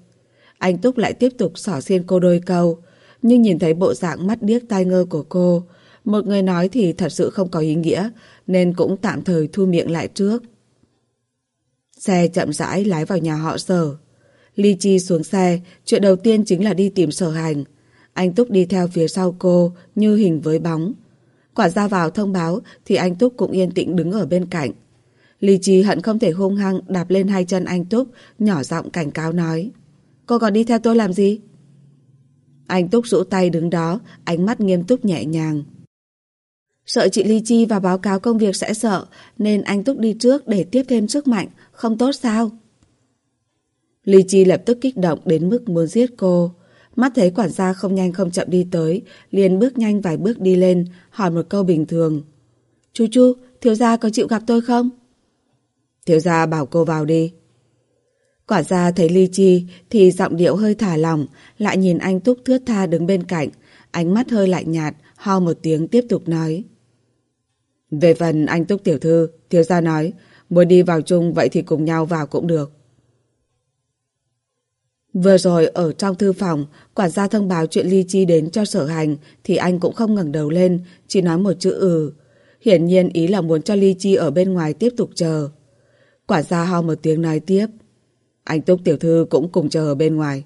Anh Túc lại tiếp tục xỏ xiên cô đôi câu, nhưng nhìn thấy bộ dạng mắt điếc tai ngơ của cô, một người nói thì thật sự không có ý nghĩa, nên cũng tạm thời thu miệng lại trước. Xe chậm rãi lái vào nhà họ sở. Ly Chi xuống xe, chuyện đầu tiên chính là đi tìm sở hành. Anh Túc đi theo phía sau cô như hình với bóng. Quả ra vào thông báo thì anh Túc cũng yên tĩnh đứng ở bên cạnh. Ly Chi hận không thể hung hăng đạp lên hai chân anh Túc, nhỏ giọng cảnh cáo nói. Cô còn đi theo tôi làm gì? Anh Túc rũ tay đứng đó, ánh mắt nghiêm túc nhẹ nhàng. Sợ chị Ly Chi và báo cáo công việc sẽ sợ, nên anh Túc đi trước để tiếp thêm sức mạnh, không tốt sao? Ly Chi lập tức kích động đến mức muốn giết cô. Mắt thấy quản gia không nhanh không chậm đi tới, liền bước nhanh vài bước đi lên, hỏi một câu bình thường. Chú chú, thiếu gia có chịu gặp tôi không? Thiếu gia bảo cô vào đi. Quản gia thấy Ly Chi thì giọng điệu hơi thả lỏng, lại nhìn anh Túc thướt tha đứng bên cạnh, ánh mắt hơi lạnh nhạt, ho một tiếng tiếp tục nói. Về phần anh Túc tiểu thư, thiếu gia nói, muốn đi vào chung vậy thì cùng nhau vào cũng được. Vừa rồi ở trong thư phòng, quản gia thông báo chuyện Ly Chi đến cho sở hành thì anh cũng không ngẩng đầu lên, chỉ nói một chữ ừ. Hiển nhiên ý là muốn cho Ly Chi ở bên ngoài tiếp tục chờ. Quản gia ho một tiếng nói tiếp. Anh Túc tiểu thư cũng cùng chờ ở bên ngoài.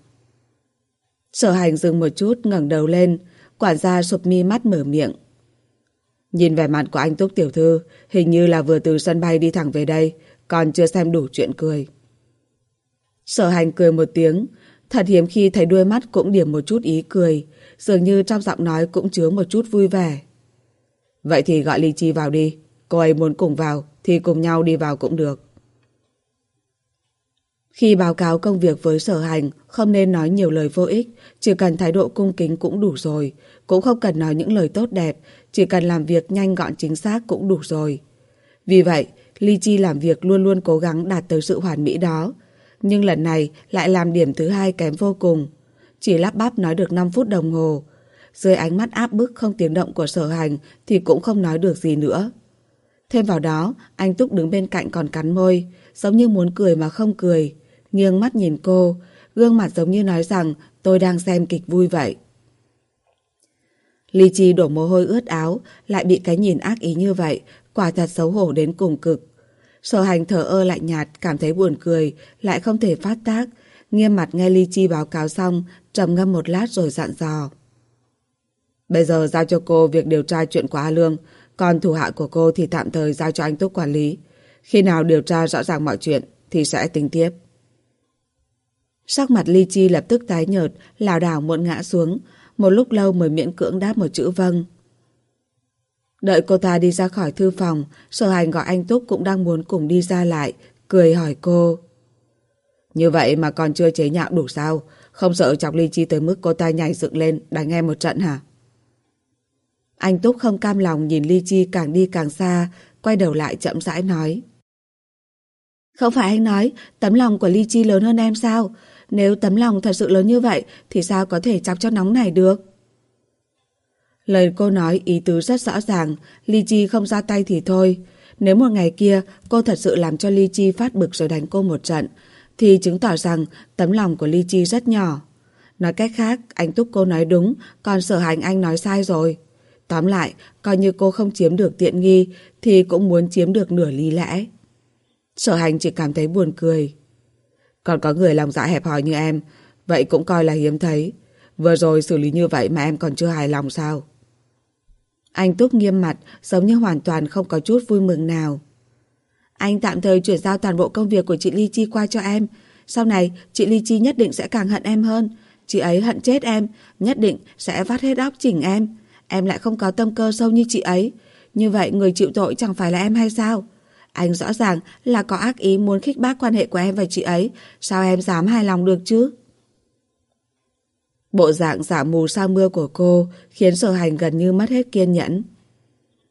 Sở hành dừng một chút ngẩng đầu lên, quản gia sụp mi mắt mở miệng. Nhìn vẻ mặt của anh Túc tiểu thư, hình như là vừa từ sân bay đi thẳng về đây, còn chưa xem đủ chuyện cười. Sở hành cười một tiếng, thật hiếm khi thấy đuôi mắt cũng điểm một chút ý cười, dường như trong giọng nói cũng chứa một chút vui vẻ. Vậy thì gọi Ly Chi vào đi, cô ấy muốn cùng vào thì cùng nhau đi vào cũng được. Khi báo cáo công việc với sở hành, không nên nói nhiều lời vô ích, chỉ cần thái độ cung kính cũng đủ rồi, cũng không cần nói những lời tốt đẹp, chỉ cần làm việc nhanh gọn chính xác cũng đủ rồi. Vì vậy, Ly Chi làm việc luôn luôn cố gắng đạt tới sự hoàn mỹ đó, nhưng lần này lại làm điểm thứ hai kém vô cùng. Chỉ lắp bắp nói được 5 phút đồng hồ. dưới ánh mắt áp bức không tiếng động của sở hành thì cũng không nói được gì nữa. Thêm vào đó, anh Túc đứng bên cạnh còn cắn môi, giống như muốn cười mà không cười, nghiêng mắt nhìn cô, gương mặt giống như nói rằng tôi đang xem kịch vui vậy. Ly Chi đổ mồ hôi ướt áo, lại bị cái nhìn ác ý như vậy, quả thật xấu hổ đến cùng cực. Sở hành thở ơ lạnh nhạt, cảm thấy buồn cười, lại không thể phát tác, nghiêm mặt nghe Ly Chi báo cáo xong, trầm ngâm một lát rồi dặn dò. Bây giờ giao cho cô việc điều tra chuyện của A Lương, còn thủ hạ của cô thì tạm thời giao cho anh Túc quản lý. Khi nào điều tra rõ ràng mọi chuyện thì sẽ tính tiếp. Sắc mặt Ly Chi lập tức tái nhợt, lảo đảo muộn ngã xuống, một lúc lâu mới miễn cưỡng đáp một chữ vâng. Đợi cô ta đi ra khỏi thư phòng, sở hành gọi anh Túc cũng đang muốn cùng đi ra lại, cười hỏi cô. Như vậy mà còn chưa chế nhạo đủ sao? Không sợ chọc ly chi tới mức cô ta nhảy dựng lên đánh em một trận hả? Anh Túc không cam lòng nhìn ly chi càng đi càng xa, quay đầu lại chậm rãi nói. Không phải anh nói tấm lòng của ly chi lớn hơn em sao? Nếu tấm lòng thật sự lớn như vậy thì sao có thể chọc cho nóng này được? Lời cô nói ý tứ rất rõ ràng, Ly Chi không ra tay thì thôi. Nếu một ngày kia cô thật sự làm cho Ly Chi phát bực rồi đánh cô một trận, thì chứng tỏ rằng tấm lòng của Ly Chi rất nhỏ. Nói cách khác, anh Túc cô nói đúng, còn sở hành anh nói sai rồi. Tóm lại, coi như cô không chiếm được tiện nghi, thì cũng muốn chiếm được nửa lý lẽ. Sở hành chỉ cảm thấy buồn cười. Còn có người lòng dạ hẹp hòi như em, vậy cũng coi là hiếm thấy. Vừa rồi xử lý như vậy mà em còn chưa hài lòng sao? Anh Túc nghiêm mặt, giống như hoàn toàn không có chút vui mừng nào. Anh tạm thời chuyển giao toàn bộ công việc của chị Ly Chi qua cho em. Sau này, chị Ly Chi nhất định sẽ càng hận em hơn. Chị ấy hận chết em, nhất định sẽ vắt hết óc chỉnh em. Em lại không có tâm cơ sâu như chị ấy. Như vậy người chịu tội chẳng phải là em hay sao? Anh rõ ràng là có ác ý muốn khích bác quan hệ của em và chị ấy. Sao em dám hài lòng được chứ? Bộ dạng giả mù sao mưa của cô khiến sở hành gần như mất hết kiên nhẫn.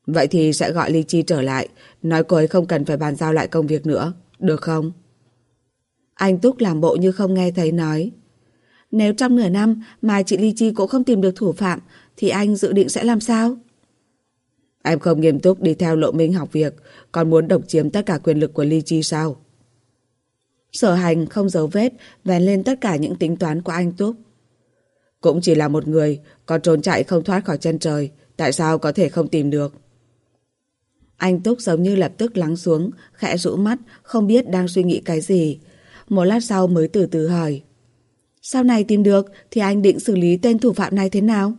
Vậy thì sẽ gọi Ly Chi trở lại, nói cô ấy không cần phải bàn giao lại công việc nữa, được không? Anh Túc làm bộ như không nghe thấy nói. Nếu trong nửa năm mà chị Ly Chi cũng không tìm được thủ phạm, thì anh dự định sẽ làm sao? Em không nghiêm túc đi theo lộ minh học việc, còn muốn độc chiếm tất cả quyền lực của Ly Chi sao? Sở hành không giấu vết, vén lên tất cả những tính toán của anh Túc. Cũng chỉ là một người, còn trốn chạy không thoát khỏi chân trời, tại sao có thể không tìm được? Anh Túc giống như lập tức lắng xuống, khẽ rũ mắt, không biết đang suy nghĩ cái gì. Một lát sau mới từ từ hỏi. Sau này tìm được thì anh định xử lý tên thủ phạm này thế nào?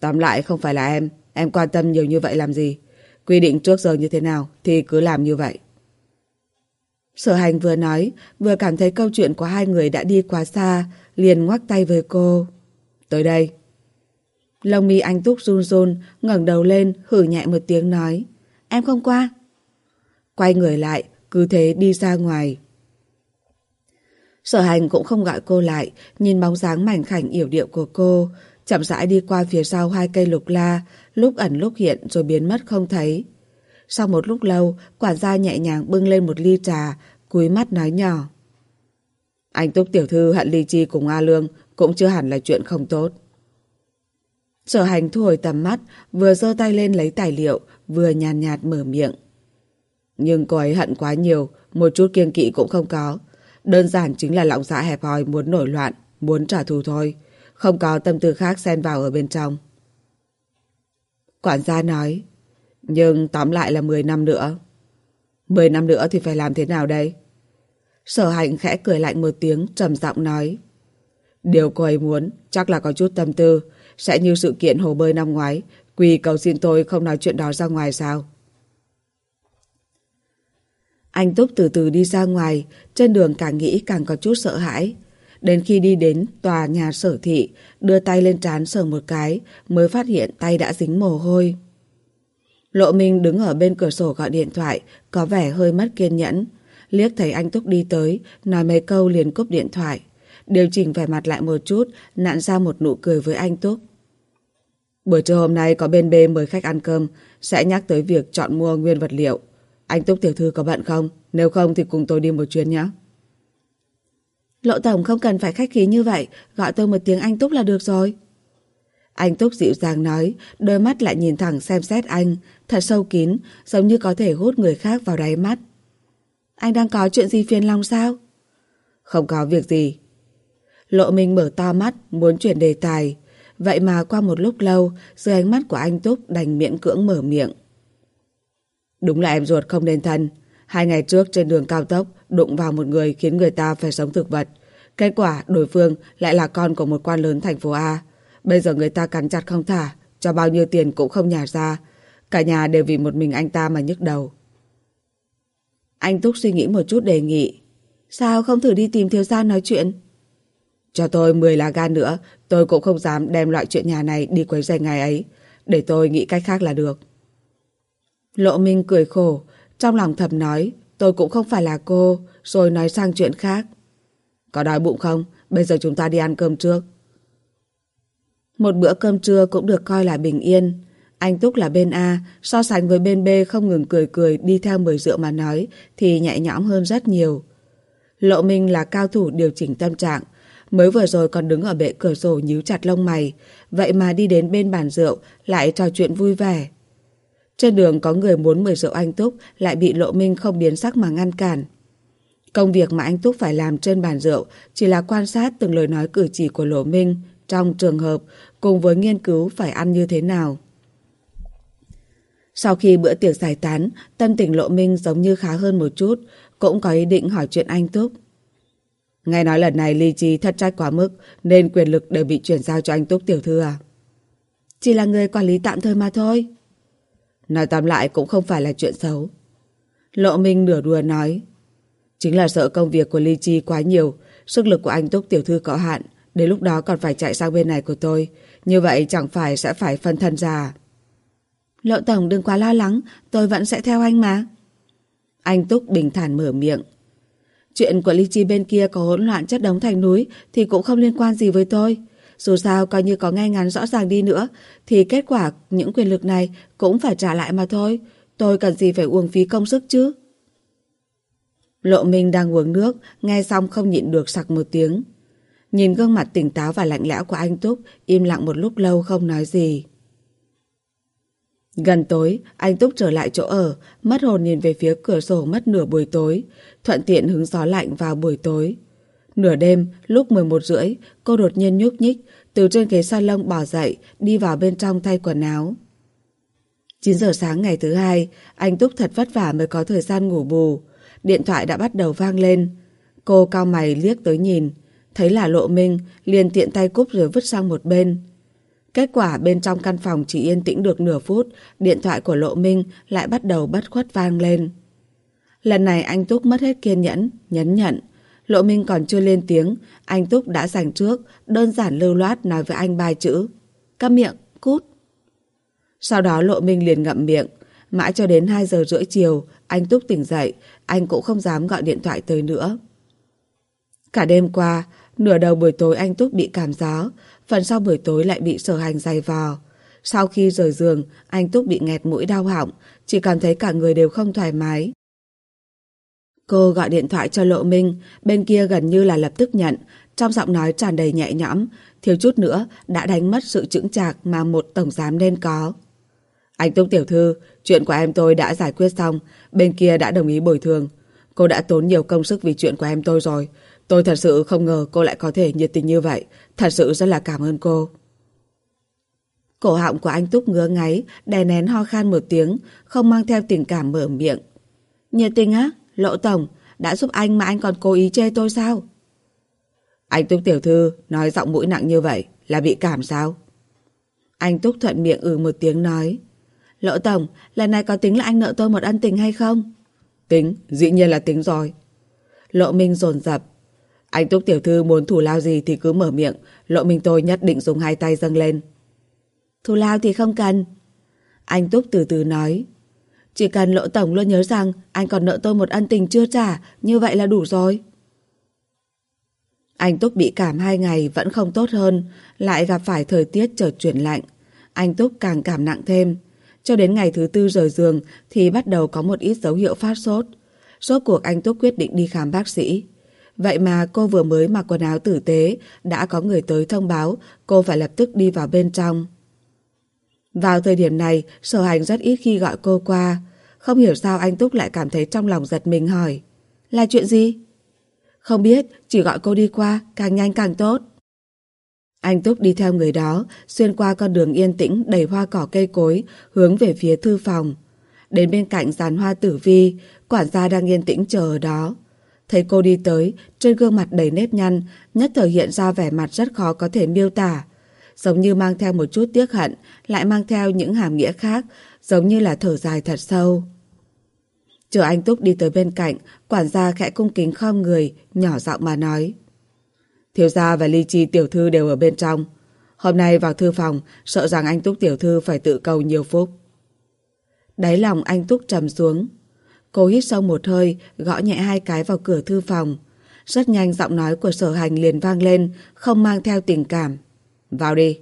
Tóm lại không phải là em, em quan tâm nhiều như vậy làm gì? Quy định trước giờ như thế nào thì cứ làm như vậy. Sở hành vừa nói, vừa cảm thấy câu chuyện của hai người đã đi quá xa, liền ngoắc tay với cô. Tới đây. Lông mi anh túc run run, ngẩng đầu lên, hử nhẹ một tiếng nói. Em không qua. Quay người lại, cứ thế đi ra ngoài. Sở hành cũng không gọi cô lại, nhìn bóng dáng mảnh khảnh yểu điệu của cô, chậm rãi đi qua phía sau hai cây lục la, lúc ẩn lúc hiện rồi biến mất không thấy. Sau một lúc lâu, quản gia nhẹ nhàng bưng lên một ly trà, cúi mắt nói nhỏ. Anh Túc Tiểu Thư hận ly chi cùng A Lương cũng chưa hẳn là chuyện không tốt. Sở hành thu hồi tầm mắt, vừa giơ tay lên lấy tài liệu, vừa nhàn nhạt, mở miệng. Nhưng cô ấy hận quá nhiều, một chút kiêng kỵ cũng không có. Đơn giản chính là lòng dạ hẹp hòi muốn nổi loạn, muốn trả thù thôi. Không có tâm tư khác xen vào ở bên trong. Quản gia nói, nhưng tóm lại là 10 năm nữa. 10 năm nữa thì phải làm thế nào đây? Sở hạnh khẽ cười lạnh một tiếng, trầm giọng nói. Điều cô ấy muốn, chắc là có chút tâm tư, sẽ như sự kiện hồ bơi năm ngoái, quỳ cầu xin tôi không nói chuyện đó ra ngoài sao? Anh Túc từ từ đi ra ngoài, trên đường càng nghĩ càng có chút sợ hãi. Đến khi đi đến tòa nhà sở thị, đưa tay lên trán sờ một cái, mới phát hiện tay đã dính mồ hôi. Lộ Minh đứng ở bên cửa sổ gọi điện thoại, có vẻ hơi mất kiên nhẫn. Liếc thấy anh Túc đi tới, nói mấy câu liền cúp điện thoại. Điều chỉnh vẻ mặt lại một chút, nặn ra một nụ cười với anh Túc. Buổi trưa hôm nay có bên B mời khách ăn cơm, sẽ nhắc tới việc chọn mua nguyên vật liệu. Anh Túc tiểu thư có bận không? Nếu không thì cùng tôi đi một chuyến nhé. Lộ Tổng không cần phải khách khí như vậy, gọi tôi một tiếng anh Túc là được rồi. Anh Túc dịu dàng nói, đôi mắt lại nhìn thẳng xem xét anh, thật sâu kín, giống như có thể hút người khác vào đáy mắt. Anh đang có chuyện gì phiền lòng sao? Không có việc gì. Lộ Minh mở to mắt, muốn chuyển đề tài. Vậy mà qua một lúc lâu, dưới ánh mắt của anh Túc đành miễn cưỡng mở miệng. Đúng là em ruột không nên thân. Hai ngày trước trên đường cao tốc đụng vào một người khiến người ta phải sống thực vật. Kết quả đối phương lại là con của một quan lớn thành phố A. Bây giờ người ta cắn chặt không thả, cho bao nhiêu tiền cũng không nhả ra. Cả nhà đều vì một mình anh ta mà nhức đầu. Anh Túc suy nghĩ một chút đề nghị. Sao không thử đi tìm thiếu gia nói chuyện? Cho tôi 10 lá gan nữa, tôi cũng không dám đem loại chuyện nhà này đi quấy rầy ngày ấy. Để tôi nghĩ cách khác là được. Lộ Minh cười khổ, trong lòng thầm nói, tôi cũng không phải là cô, rồi nói sang chuyện khác. Có đói bụng không? Bây giờ chúng ta đi ăn cơm trước. Một bữa cơm trưa cũng được coi là bình yên. Anh Túc là bên A, so sánh với bên B không ngừng cười cười đi theo mời rượu mà nói thì nhẹ nhõm hơn rất nhiều. Lộ Minh là cao thủ điều chỉnh tâm trạng, mới vừa rồi còn đứng ở bệ cửa sổ nhíu chặt lông mày, vậy mà đi đến bên bàn rượu lại trò chuyện vui vẻ. Trên đường có người muốn mời rượu anh Túc lại bị Lộ Minh không biến sắc mà ngăn cản. Công việc mà anh Túc phải làm trên bàn rượu chỉ là quan sát từng lời nói cử chỉ của Lộ Minh trong trường hợp cùng với nghiên cứu phải ăn như thế nào. Sau khi bữa tiệc giải tán, tâm tình Lộ Minh giống như khá hơn một chút, cũng có ý định hỏi chuyện anh Túc. Nghe nói lần này Ly Chi thất trách quá mức nên quyền lực đều bị chuyển giao cho anh Túc tiểu thư à? Chỉ là người quản lý tạm thời mà thôi. Nói tóm lại cũng không phải là chuyện xấu. Lộ Minh nửa đùa nói. Chính là sợ công việc của Ly Chi quá nhiều, sức lực của anh Túc tiểu thư có hạn, đến lúc đó còn phải chạy sang bên này của tôi. Như vậy chẳng phải sẽ phải phân thân ra. À? Lộ Tổng đừng quá lo lắng, tôi vẫn sẽ theo anh mà. Anh Túc bình thản mở miệng. Chuyện của Ly Chi bên kia có hỗn loạn chất đống thành núi thì cũng không liên quan gì với tôi. Dù sao coi như có ngay ngắn rõ ràng đi nữa thì kết quả những quyền lực này cũng phải trả lại mà thôi. Tôi cần gì phải uổng phí công sức chứ? Lộ Minh đang uống nước, nghe xong không nhịn được sặc một tiếng. Nhìn gương mặt tỉnh táo và lạnh lẽo của anh Túc, im lặng một lúc lâu không nói gì. Gần tối, anh Túc trở lại chỗ ở, mất hồn nhìn về phía cửa sổ mất nửa buổi tối, thuận tiện hứng gió lạnh vào buổi tối. Nửa đêm, lúc 11 rưỡi, cô đột nhiên nhúc nhích, từ trên ghế salon bỏ dậy, đi vào bên trong thay quần áo. 9 giờ sáng ngày thứ hai, anh Túc thật vất vả mới có thời gian ngủ bù. Điện thoại đã bắt đầu vang lên. Cô cao mày liếc tới nhìn, thấy là lộ minh, liền tiện tay cúp rồi vứt sang một bên. Kết quả bên trong căn phòng chỉ yên tĩnh được nửa phút, điện thoại của Lộ Minh lại bắt đầu bất khuất vang lên. Lần này anh Túc mất hết kiên nhẫn, nhấn nhận. Lộ Minh còn chưa lên tiếng, anh Túc đã giành trước, đơn giản lưu loát nói với anh ba chữ. Cắm miệng, cút. Sau đó Lộ Minh liền ngậm miệng. Mãi cho đến 2 giờ rưỡi chiều, anh Túc tỉnh dậy, anh cũng không dám gọi điện thoại tới nữa. Cả đêm qua, nửa đầu buổi tối anh Túc bị cảm gió, phần sau buổi tối lại bị sở hành dày vò. Sau khi rời giường, anh Túc bị nghẹt mũi đau họng, chỉ cảm thấy cả người đều không thoải mái. Cô gọi điện thoại cho Lộ Minh, bên kia gần như là lập tức nhận, trong giọng nói tràn đầy nhẹ nhõm, thiếu chút nữa đã đánh mất sự chững chạc mà một tổng giám nên có. Anh Túc tiểu thư, chuyện của em tôi đã giải quyết xong, bên kia đã đồng ý bồi thường. Cô đã tốn nhiều công sức vì chuyện của em tôi rồi, Tôi thật sự không ngờ cô lại có thể nhiệt tình như vậy. Thật sự rất là cảm ơn cô. Cổ họng của anh Túc ngứa ngáy, đè nén ho khan một tiếng, không mang theo tình cảm mở miệng. Nhiệt tình á? Lộ Tổng, đã giúp anh mà anh còn cố ý chê tôi sao? Anh Túc tiểu thư nói giọng mũi nặng như vậy là bị cảm sao? Anh Túc thuận miệng ừ một tiếng nói. Lộ Tổng, lần này có tính là anh nợ tôi một ân tình hay không? Tính, dĩ nhiên là tính rồi. Lộ Minh dồn dập anh Túc Tiểu Thư muốn thủ lao gì thì cứ mở miệng, lộ minh tôi nhất định dùng hai tay dâng lên. Thủ lao thì không cần. Anh Túc từ từ nói. Chỉ cần lỗ tổng luôn nhớ rằng anh còn nợ tôi một ân tình chưa trả, như vậy là đủ rồi. Anh Túc bị cảm hai ngày vẫn không tốt hơn, lại gặp phải thời tiết chợt chuyển lạnh. Anh Túc càng cảm nặng thêm. Cho đến ngày thứ tư rời giường thì bắt đầu có một ít dấu hiệu phát sốt. Rốt cuộc anh Túc quyết định đi khám bác sĩ. Vậy mà cô vừa mới mặc quần áo tử tế, đã có người tới thông báo cô phải lập tức đi vào bên trong. Vào thời điểm này, sở hành rất ít khi gọi cô qua. Không hiểu sao anh Túc lại cảm thấy trong lòng giật mình hỏi. Là chuyện gì? Không biết, chỉ gọi cô đi qua, càng nhanh càng tốt. Anh Túc đi theo người đó, xuyên qua con đường yên tĩnh đầy hoa cỏ cây cối, hướng về phía thư phòng. Đến bên cạnh giàn hoa tử vi, quản gia đang yên tĩnh chờ ở đó. Thấy cô đi tới, trên gương mặt đầy nếp nhăn, nhất thời hiện ra vẻ mặt rất khó có thể miêu tả. Giống như mang theo một chút tiếc hận, lại mang theo những hàm nghĩa khác, giống như là thở dài thật sâu. Chờ anh Túc đi tới bên cạnh, quản gia khẽ cung kính khom người, nhỏ giọng mà nói. Thiếu gia và ly chi tiểu thư đều ở bên trong. Hôm nay vào thư phòng, sợ rằng anh Túc tiểu thư phải tự cầu nhiều phúc. Đáy lòng anh Túc trầm xuống. Cô hít sâu một hơi, gõ nhẹ hai cái vào cửa thư phòng. Rất nhanh giọng nói của sở hành liền vang lên, không mang theo tình cảm. Vào đi.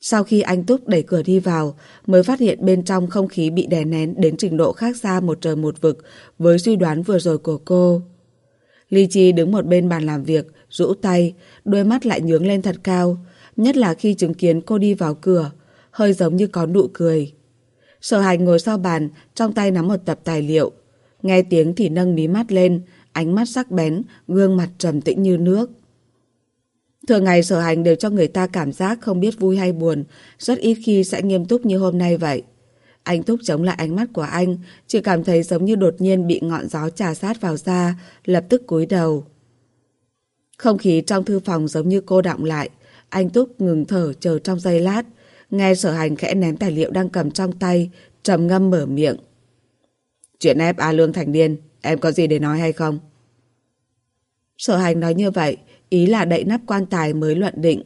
Sau khi anh Túc đẩy cửa đi vào, mới phát hiện bên trong không khí bị đè nén đến trình độ khác xa một trời một vực với suy đoán vừa rồi của cô. Ly Chi đứng một bên bàn làm việc, rũ tay, đôi mắt lại nhướng lên thật cao, nhất là khi chứng kiến cô đi vào cửa, hơi giống như có nụ cười. Sở hành ngồi sau bàn, trong tay nắm một tập tài liệu. Nghe tiếng thì nâng mí mắt lên, ánh mắt sắc bén, gương mặt trầm tĩnh như nước. Thường ngày sở hành đều cho người ta cảm giác không biết vui hay buồn, rất ít khi sẽ nghiêm túc như hôm nay vậy. Anh Túc chống lại ánh mắt của anh, chỉ cảm thấy giống như đột nhiên bị ngọn gió trà sát vào da, lập tức cúi đầu. Không khí trong thư phòng giống như cô động lại, anh Túc ngừng thở chờ trong giây lát, nghe sở hành khẽ ném tài liệu đang cầm trong tay, trầm ngâm mở miệng. Chuyện ép A Lương thành điên, em có gì để nói hay không? Sở hành nói như vậy, ý là đậy nắp quan tài mới luận định.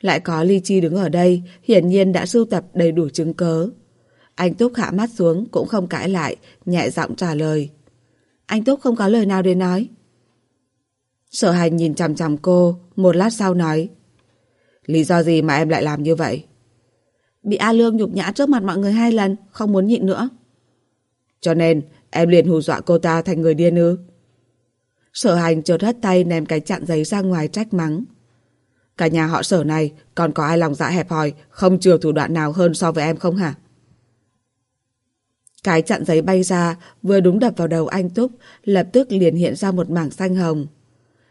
Lại có Ly Chi đứng ở đây, hiển nhiên đã sưu tập đầy đủ chứng cớ. Anh Túc hạ mắt xuống cũng không cãi lại, nhẹ giọng trả lời. Anh Túc không có lời nào để nói. Sở hành nhìn chằm chằm cô, một lát sau nói. Lý do gì mà em lại làm như vậy? Bị A Lương nhục nhã trước mặt mọi người hai lần, không muốn nhịn nữa. Cho nên, em liền hù dọa cô ta thành người điên ư? Sở hành chợt hất tay ném cái chặn giấy ra ngoài trách mắng. Cả nhà họ sở này còn có ai lòng dạ hẹp hòi, không chừa thủ đoạn nào hơn so với em không hả? Cái chặn giấy bay ra, vừa đúng đập vào đầu anh Túc, lập tức liền hiện ra một mảng xanh hồng.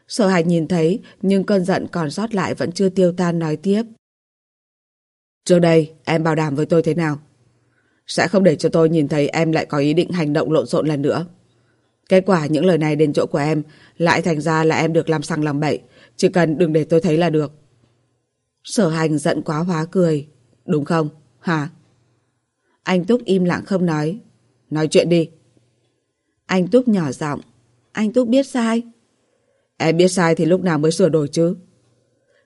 Sở hành nhìn thấy, nhưng cơn giận còn sót lại vẫn chưa tiêu tan nói tiếp. Trước đây, em bảo đảm với tôi thế nào? Sẽ không để cho tôi nhìn thấy em lại có ý định hành động lộn xộn lần nữa. Kết quả những lời này đến chỗ của em lại thành ra là em được làm sang làm bậy. Chỉ cần đừng để tôi thấy là được. Sở hành giận quá hóa cười. Đúng không? Hả? Anh Túc im lặng không nói. Nói chuyện đi. Anh Túc nhỏ giọng. Anh Túc biết sai. Em biết sai thì lúc nào mới sửa đổi chứ?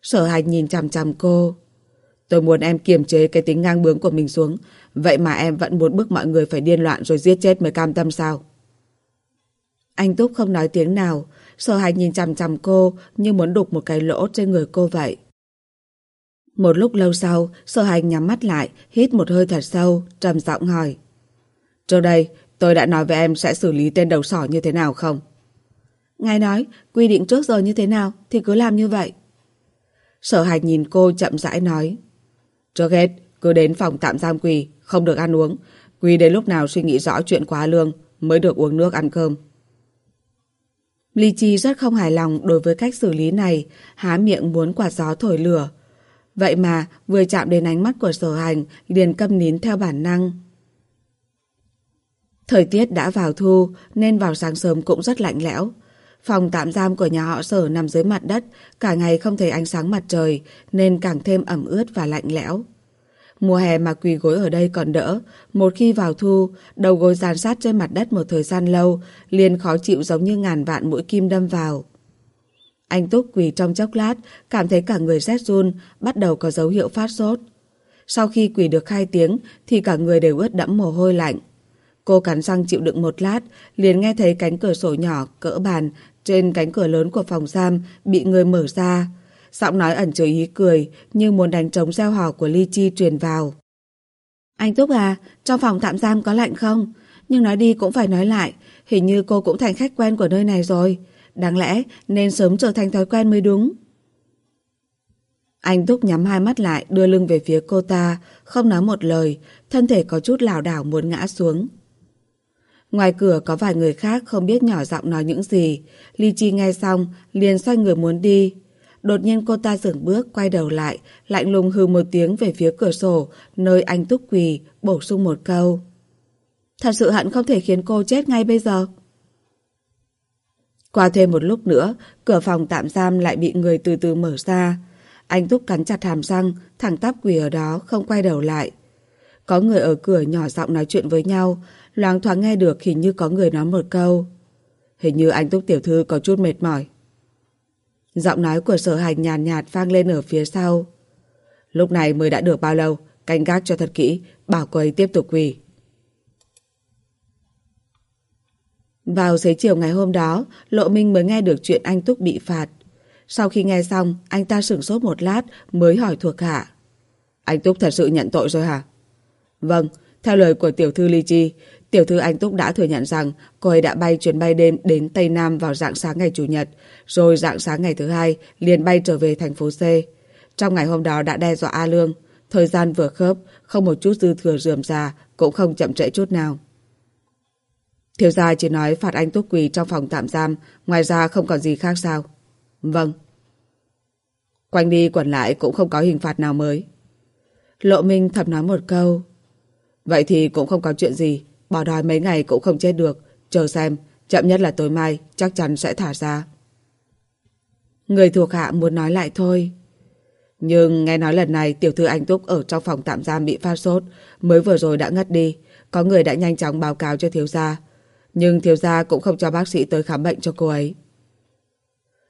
Sở hành nhìn chằm chằm cô. Tôi muốn em kiềm chế cái tính ngang bướng của mình xuống. Vậy mà em vẫn muốn bức mọi người phải điên loạn rồi giết chết mới cam tâm sao? Anh Túc không nói tiếng nào. Sở hành nhìn chằm chằm cô như muốn đục một cái lỗ trên người cô vậy. Một lúc lâu sau, sở hành nhắm mắt lại, hít một hơi thật sâu, trầm giọng hỏi. Trước đây, tôi đã nói với em sẽ xử lý tên đầu sỏ như thế nào không? Ngài nói, quy định trước giờ như thế nào thì cứ làm như vậy. Sở hành nhìn cô chậm rãi nói. Trước hết, cứ đến phòng tạm giam quỳ, không được ăn uống. Quỳ đến lúc nào suy nghĩ rõ chuyện quá lương mới được uống nước ăn cơm. Ly Chi rất không hài lòng đối với cách xử lý này, há miệng muốn quạt gió thổi lửa. Vậy mà vừa chạm đến ánh mắt của sở hành liền câm nín theo bản năng. Thời tiết đã vào thu nên vào sáng sớm cũng rất lạnh lẽo. Phòng tạm giam của nhà họ sở nằm dưới mặt đất, cả ngày không thấy ánh sáng mặt trời nên càng thêm ẩm ướt và lạnh lẽo. Mùa hè mà quỳ gối ở đây còn đỡ, một khi vào thu, đầu gối dàn sát trên mặt đất một thời gian lâu, liền khó chịu giống như ngàn vạn mũi kim đâm vào. Anh Túc quỳ trong chốc lát, cảm thấy cả người rét run, bắt đầu có dấu hiệu phát sốt. Sau khi quỳ được hai tiếng thì cả người đều ướt đẫm mồ hôi lạnh. Cô cắn răng chịu đựng một lát, liền nghe thấy cánh cửa sổ nhỏ, cỡ bàn, trên cánh cửa lớn của phòng giam bị người mở ra. Giọng nói ẩn chứa ý cười, như muốn đánh trống gieo hò của Ly Chi truyền vào. Anh Túc à, trong phòng tạm giam có lạnh không? Nhưng nói đi cũng phải nói lại, hình như cô cũng thành khách quen của nơi này rồi. đáng lẽ nên sớm trở thành thói quen mới đúng. Anh Túc nhắm hai mắt lại, đưa lưng về phía cô ta, không nói một lời, thân thể có chút lảo đảo muốn ngã xuống. Ngoài cửa có vài người khác không biết nhỏ giọng nói những gì. Ly Chi nghe xong, liền xoay người muốn đi. Đột nhiên cô ta dừng bước, quay đầu lại, lạnh lùng hừ một tiếng về phía cửa sổ, nơi anh Túc quỳ, bổ sung một câu. Thật sự hận không thể khiến cô chết ngay bây giờ. Qua thêm một lúc nữa, cửa phòng tạm giam lại bị người từ từ mở ra. Anh Túc cắn chặt hàm răng, thẳng tắp quỳ ở đó, không quay đầu lại. Có người ở cửa nhỏ giọng nói chuyện với nhau, loáng thoáng nghe được hình như có người nói một câu. Hình như anh Túc tiểu thư có chút mệt mỏi. Giọng nói của sở hành nhàn nhạt, nhạt vang lên ở phía sau. Lúc này mới đã được bao lâu, canh gác cho thật kỹ, bảo cô ấy tiếp tục quỳ. Vào xế chiều ngày hôm đó, Lộ Minh mới nghe được chuyện anh Túc bị phạt. Sau khi nghe xong, anh ta sửng sốt một lát mới hỏi thuộc hạ. Anh Túc thật sự nhận tội rồi hả? Vâng, theo lời của tiểu thư Ly Chi, tiểu thư anh Túc đã thừa nhận rằng cô ấy đã bay chuyến bay đêm đến Tây Nam vào dạng sáng ngày Chủ nhật, rồi dạng sáng ngày thứ hai liền bay trở về thành phố C. Trong ngày hôm đó đã đe dọa A Lương, thời gian vừa khớp, không một chút dư thừa rườm rà, cũng không chậm trễ chút nào. Thiếu gia chỉ nói phạt anh Túc quỳ trong phòng tạm giam, ngoài ra không còn gì khác sao? Vâng. Quanh đi quẩn lại cũng không có hình phạt nào mới. Lộ Minh thầm nói một câu. Vậy thì cũng không có chuyện gì, bỏ đói mấy ngày cũng không chết được. Chờ xem, chậm nhất là tối mai, chắc chắn sẽ thả ra. Người thuộc hạ muốn nói lại thôi. Nhưng nghe nói lần này tiểu thư anh Túc ở trong phòng tạm giam bị phát sốt, mới vừa rồi đã ngất đi. Có người đã nhanh chóng báo cáo cho thiếu gia. Nhưng thiếu gia cũng không cho bác sĩ tới khám bệnh cho cô ấy.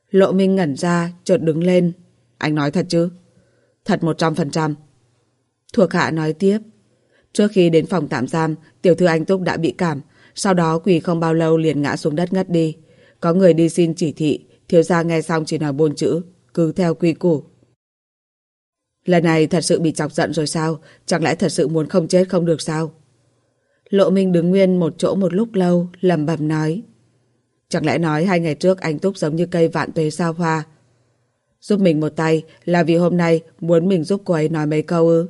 Lộ Minh ngẩn ra, chợt đứng lên. Anh nói thật chứ? Thật một trăm phần trăm. Thuộc hạ nói tiếp. Trước khi đến phòng tạm giam, tiểu thư anh Túc đã bị cảm. Sau đó quỳ không bao lâu liền ngã xuống đất ngất đi. Có người đi xin chỉ thị, thiếu gia nghe xong chỉ nói bốn chữ, cứ theo quy củ. Lần này thật sự bị chọc giận rồi sao? Chẳng lẽ thật sự muốn không chết không được sao? Lộ Minh đứng nguyên một chỗ một lúc lâu, lầm bầm nói. Chẳng lẽ nói hai ngày trước anh Túc giống như cây vạn tuế sao hoa? Giúp mình một tay là vì hôm nay muốn mình giúp cô ấy nói mấy câu ư?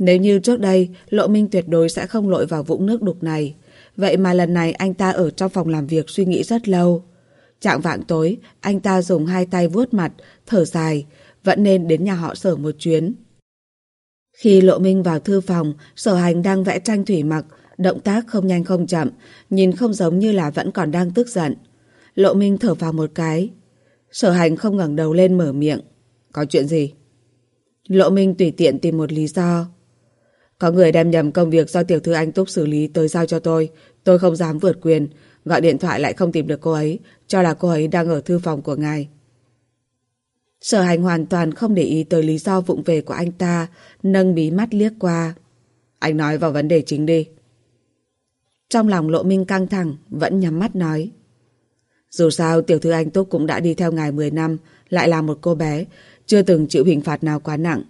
Nếu như trước đây, Lộ Minh tuyệt đối sẽ không lội vào vũng nước đục này. Vậy mà lần này anh ta ở trong phòng làm việc suy nghĩ rất lâu. Trạng vạng tối, anh ta dùng hai tay vuốt mặt, thở dài, vẫn nên đến nhà họ sở một chuyến. Khi Lộ Minh vào thư phòng, sở hành đang vẽ tranh thủy mặc, động tác không nhanh không chậm, nhìn không giống như là vẫn còn đang tức giận. Lộ Minh thở vào một cái. Sở hành không ngẩng đầu lên mở miệng. Có chuyện gì? Lộ Minh tùy tiện tìm một lý do. Có người đem nhầm công việc do tiểu thư anh Túc xử lý tới giao cho tôi. Tôi không dám vượt quyền. Gọi điện thoại lại không tìm được cô ấy, cho là cô ấy đang ở thư phòng của ngài. Sở hành hoàn toàn không để ý tới lý do vụng về của anh ta, nâng bí mắt liếc qua. Anh nói vào vấn đề chính đi. Trong lòng lộ minh căng thẳng, vẫn nhắm mắt nói. Dù sao, tiểu thư anh Túc cũng đã đi theo ngài 10 năm, lại là một cô bé, chưa từng chịu hình phạt nào quá nặng.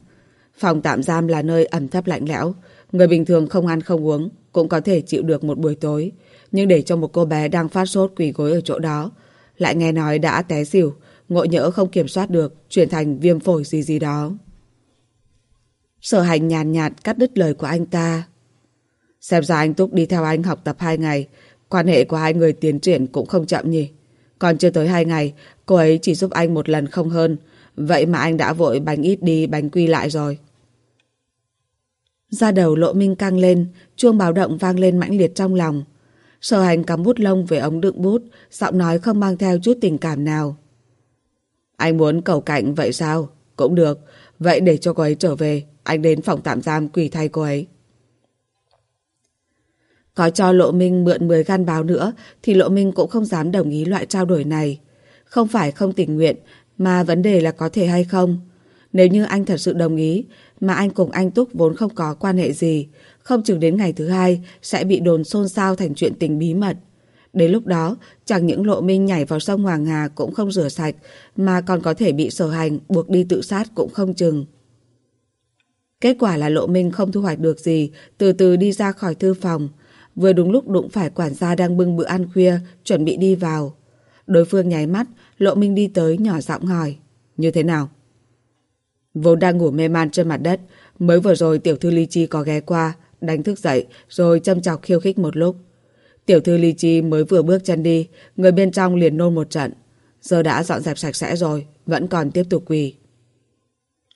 Phòng tạm giam là nơi ẩm thấp lạnh lẽo, người bình thường không ăn không uống, cũng có thể chịu được một buổi tối. Nhưng để cho một cô bé đang phát sốt quỳ gối ở chỗ đó, lại nghe nói đã té xỉu, ngộ nhỡ không kiểm soát được, chuyển thành viêm phổi gì gì đó. Sở hành nhàn nhạt, cắt đứt lời của anh ta. Xem ra anh Túc đi theo anh học tập hai ngày, quan hệ của hai người tiến triển cũng không chậm nhỉ. Còn chưa tới hai ngày, cô ấy chỉ giúp anh một lần không hơn, vậy mà anh đã vội bánh ít đi bánh quy lại rồi. Da đầu lộ minh căng lên, chuông báo động vang lên mãnh liệt trong lòng. Sở hành cắm bút lông về ống đựng bút, giọng nói không mang theo chút tình cảm nào. Anh muốn cầu cạnh vậy sao? Cũng được. Vậy để cho cô ấy trở về, anh đến phòng tạm giam quỳ thay cô ấy. Có cho Lộ Minh mượn 10 gan báo nữa thì Lộ Minh cũng không dám đồng ý loại trao đổi này. Không phải không tình nguyện, mà vấn đề là có thể hay không. Nếu như anh thật sự đồng ý, mà anh cùng anh Túc vốn không có quan hệ gì, không chừng đến ngày thứ hai sẽ bị đồn xôn xao thành chuyện tình bí mật. Đến lúc đó, chẳng những lộ minh nhảy vào sông Hoàng Hà cũng không rửa sạch, mà còn có thể bị sở hành buộc đi tự sát cũng không chừng. Kết quả là lộ minh không thu hoạch được gì, từ từ đi ra khỏi thư phòng. vừa đúng lúc đụng phải quản gia đang bưng bữa ăn khuya, chuẩn bị đi vào. Đối phương nháy mắt, Lộ Minh đi tới nhỏ giọng hỏi. Như thế nào? Vốn đang ngủ mê man trên mặt đất, mới vừa rồi tiểu thư Ly Chi có ghé qua, đánh thức dậy, rồi châm chọc khiêu khích một lúc. Tiểu thư Ly Chi mới vừa bước chân đi, người bên trong liền nôn một trận. Giờ đã dọn dẹp sạch sẽ rồi, vẫn còn tiếp tục quỳ.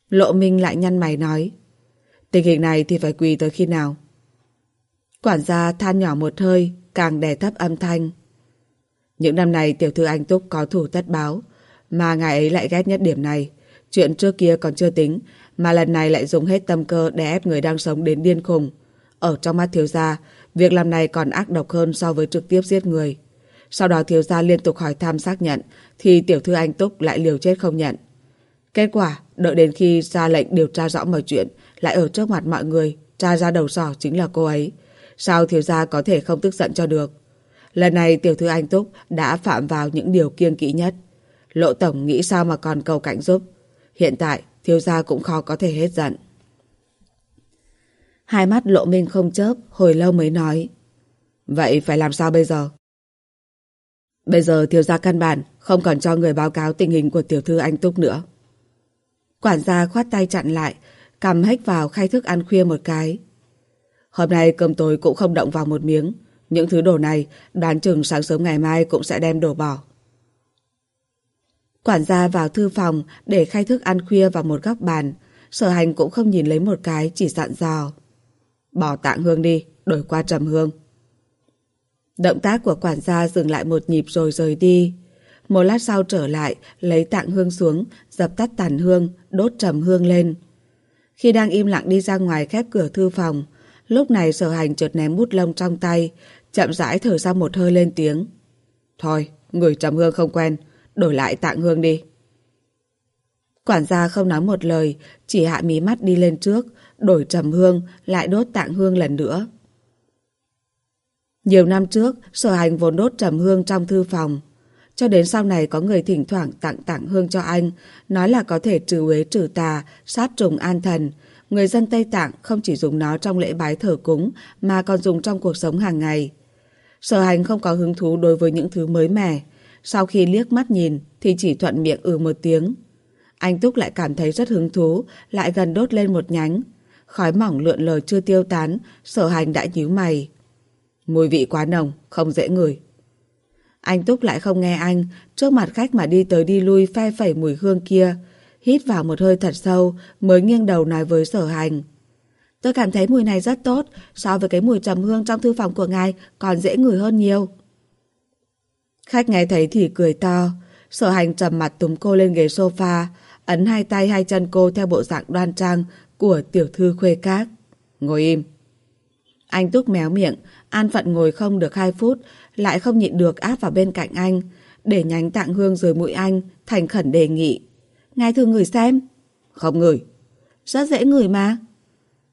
Lộ Minh lại nhăn mày nói. Tình hình này thì phải quỳ tới khi nào? Quản gia than nhỏ một hơi, càng đè thấp âm thanh. Những năm này tiểu thư anh Túc có thủ tất báo, mà ngài ấy lại ghét nhất điểm này. Chuyện trước kia còn chưa tính, mà lần này lại dùng hết tâm cơ để ép người đang sống đến điên khùng. Ở trong mắt thiếu gia, việc làm này còn ác độc hơn so với trực tiếp giết người. Sau đó thiếu gia liên tục hỏi thăm xác nhận, thì tiểu thư anh Túc lại liều chết không nhận. Kết quả, đợi đến khi ra lệnh điều tra rõ mọi chuyện, lại ở trước mặt mọi người, tra ra đầu sỏ chính là cô ấy. Sao thiếu gia có thể không tức giận cho được? Lần này tiểu thư anh Túc đã phạm vào những điều kiêng kỵ nhất. Lộ tổng nghĩ sao mà còn cầu cảnh giúp. Hiện tại, thiếu gia cũng khó có thể hết giận. Hai mắt lộ minh không chớp, hồi lâu mới nói. Vậy phải làm sao bây giờ? Bây giờ thiếu gia căn bản không còn cho người báo cáo tình hình của tiểu thư anh Túc nữa. Quản gia khoát tay chặn lại, cầm hách vào khai thức ăn khuya một cái. Hôm nay cơm tối cũng không động vào một miếng. Những thứ đồ này đoán chừng sáng sớm ngày mai cũng sẽ đem đổ bỏ. Quản gia vào thư phòng để khai thức ăn khuya vào một góc bàn. Sở hành cũng không nhìn lấy một cái, chỉ dặn dò. Bỏ tạng hương đi, đổi qua trầm hương. Động tác của quản gia dừng lại một nhịp rồi rời đi. Một lát sau trở lại, lấy tạng hương xuống, dập tắt tàn hương, đốt trầm hương lên. Khi đang im lặng đi ra ngoài khép cửa thư phòng, lúc này sở hành chợt ném bút lông trong tay, chậm rãi thở ra một hơi lên tiếng. Thôi, người trầm hương không quen, đổi lại tạng hương đi. Quản gia không nói một lời, chỉ hạ mí mắt đi lên trước, đổi trầm hương, lại đốt tạng hương lần nữa. Nhiều năm trước, sở hành vốn đốt trầm hương trong thư phòng. Cho đến sau này có người thỉnh thoảng tặng tặng hương cho anh, nói là có thể trừ uế trừ tà, sát trùng an thần. Người dân Tây Tạng không chỉ dùng nó trong lễ bái thờ cúng, mà còn dùng trong cuộc sống hàng ngày. Sở hành không có hứng thú đối với những thứ mới mẻ. Sau khi liếc mắt nhìn thì chỉ thuận miệng ừ một tiếng. Anh Túc lại cảm thấy rất hứng thú, lại gần đốt lên một nhánh. Khói mỏng lượn lờ chưa tiêu tán, sở hành đã nhíu mày. Mùi vị quá nồng, không dễ ngửi. Anh Túc lại không nghe anh, trước mặt khách mà đi tới đi lui phe phẩy mùi hương kia. Hít vào một hơi thật sâu, mới nghiêng đầu nói với sở hành. Tôi cảm thấy mùi này rất tốt, so với cái mùi trầm hương trong thư phòng của ngài còn dễ ngửi hơn nhiều. Khách nghe thấy thì cười to, sở hành trầm mặt túm cô lên ghế sofa, ấn hai tay hai chân cô theo bộ dạng đoan trang của tiểu thư khuê các. Ngồi im. Anh Túc méo miệng, an phận ngồi không được hai phút, lại không nhịn được áp vào bên cạnh anh, để nhánh tạng hương rồi mũi anh, thành khẩn đề nghị. Ngài thử ngửi xem. Không ngửi. Rất dễ ngửi mà.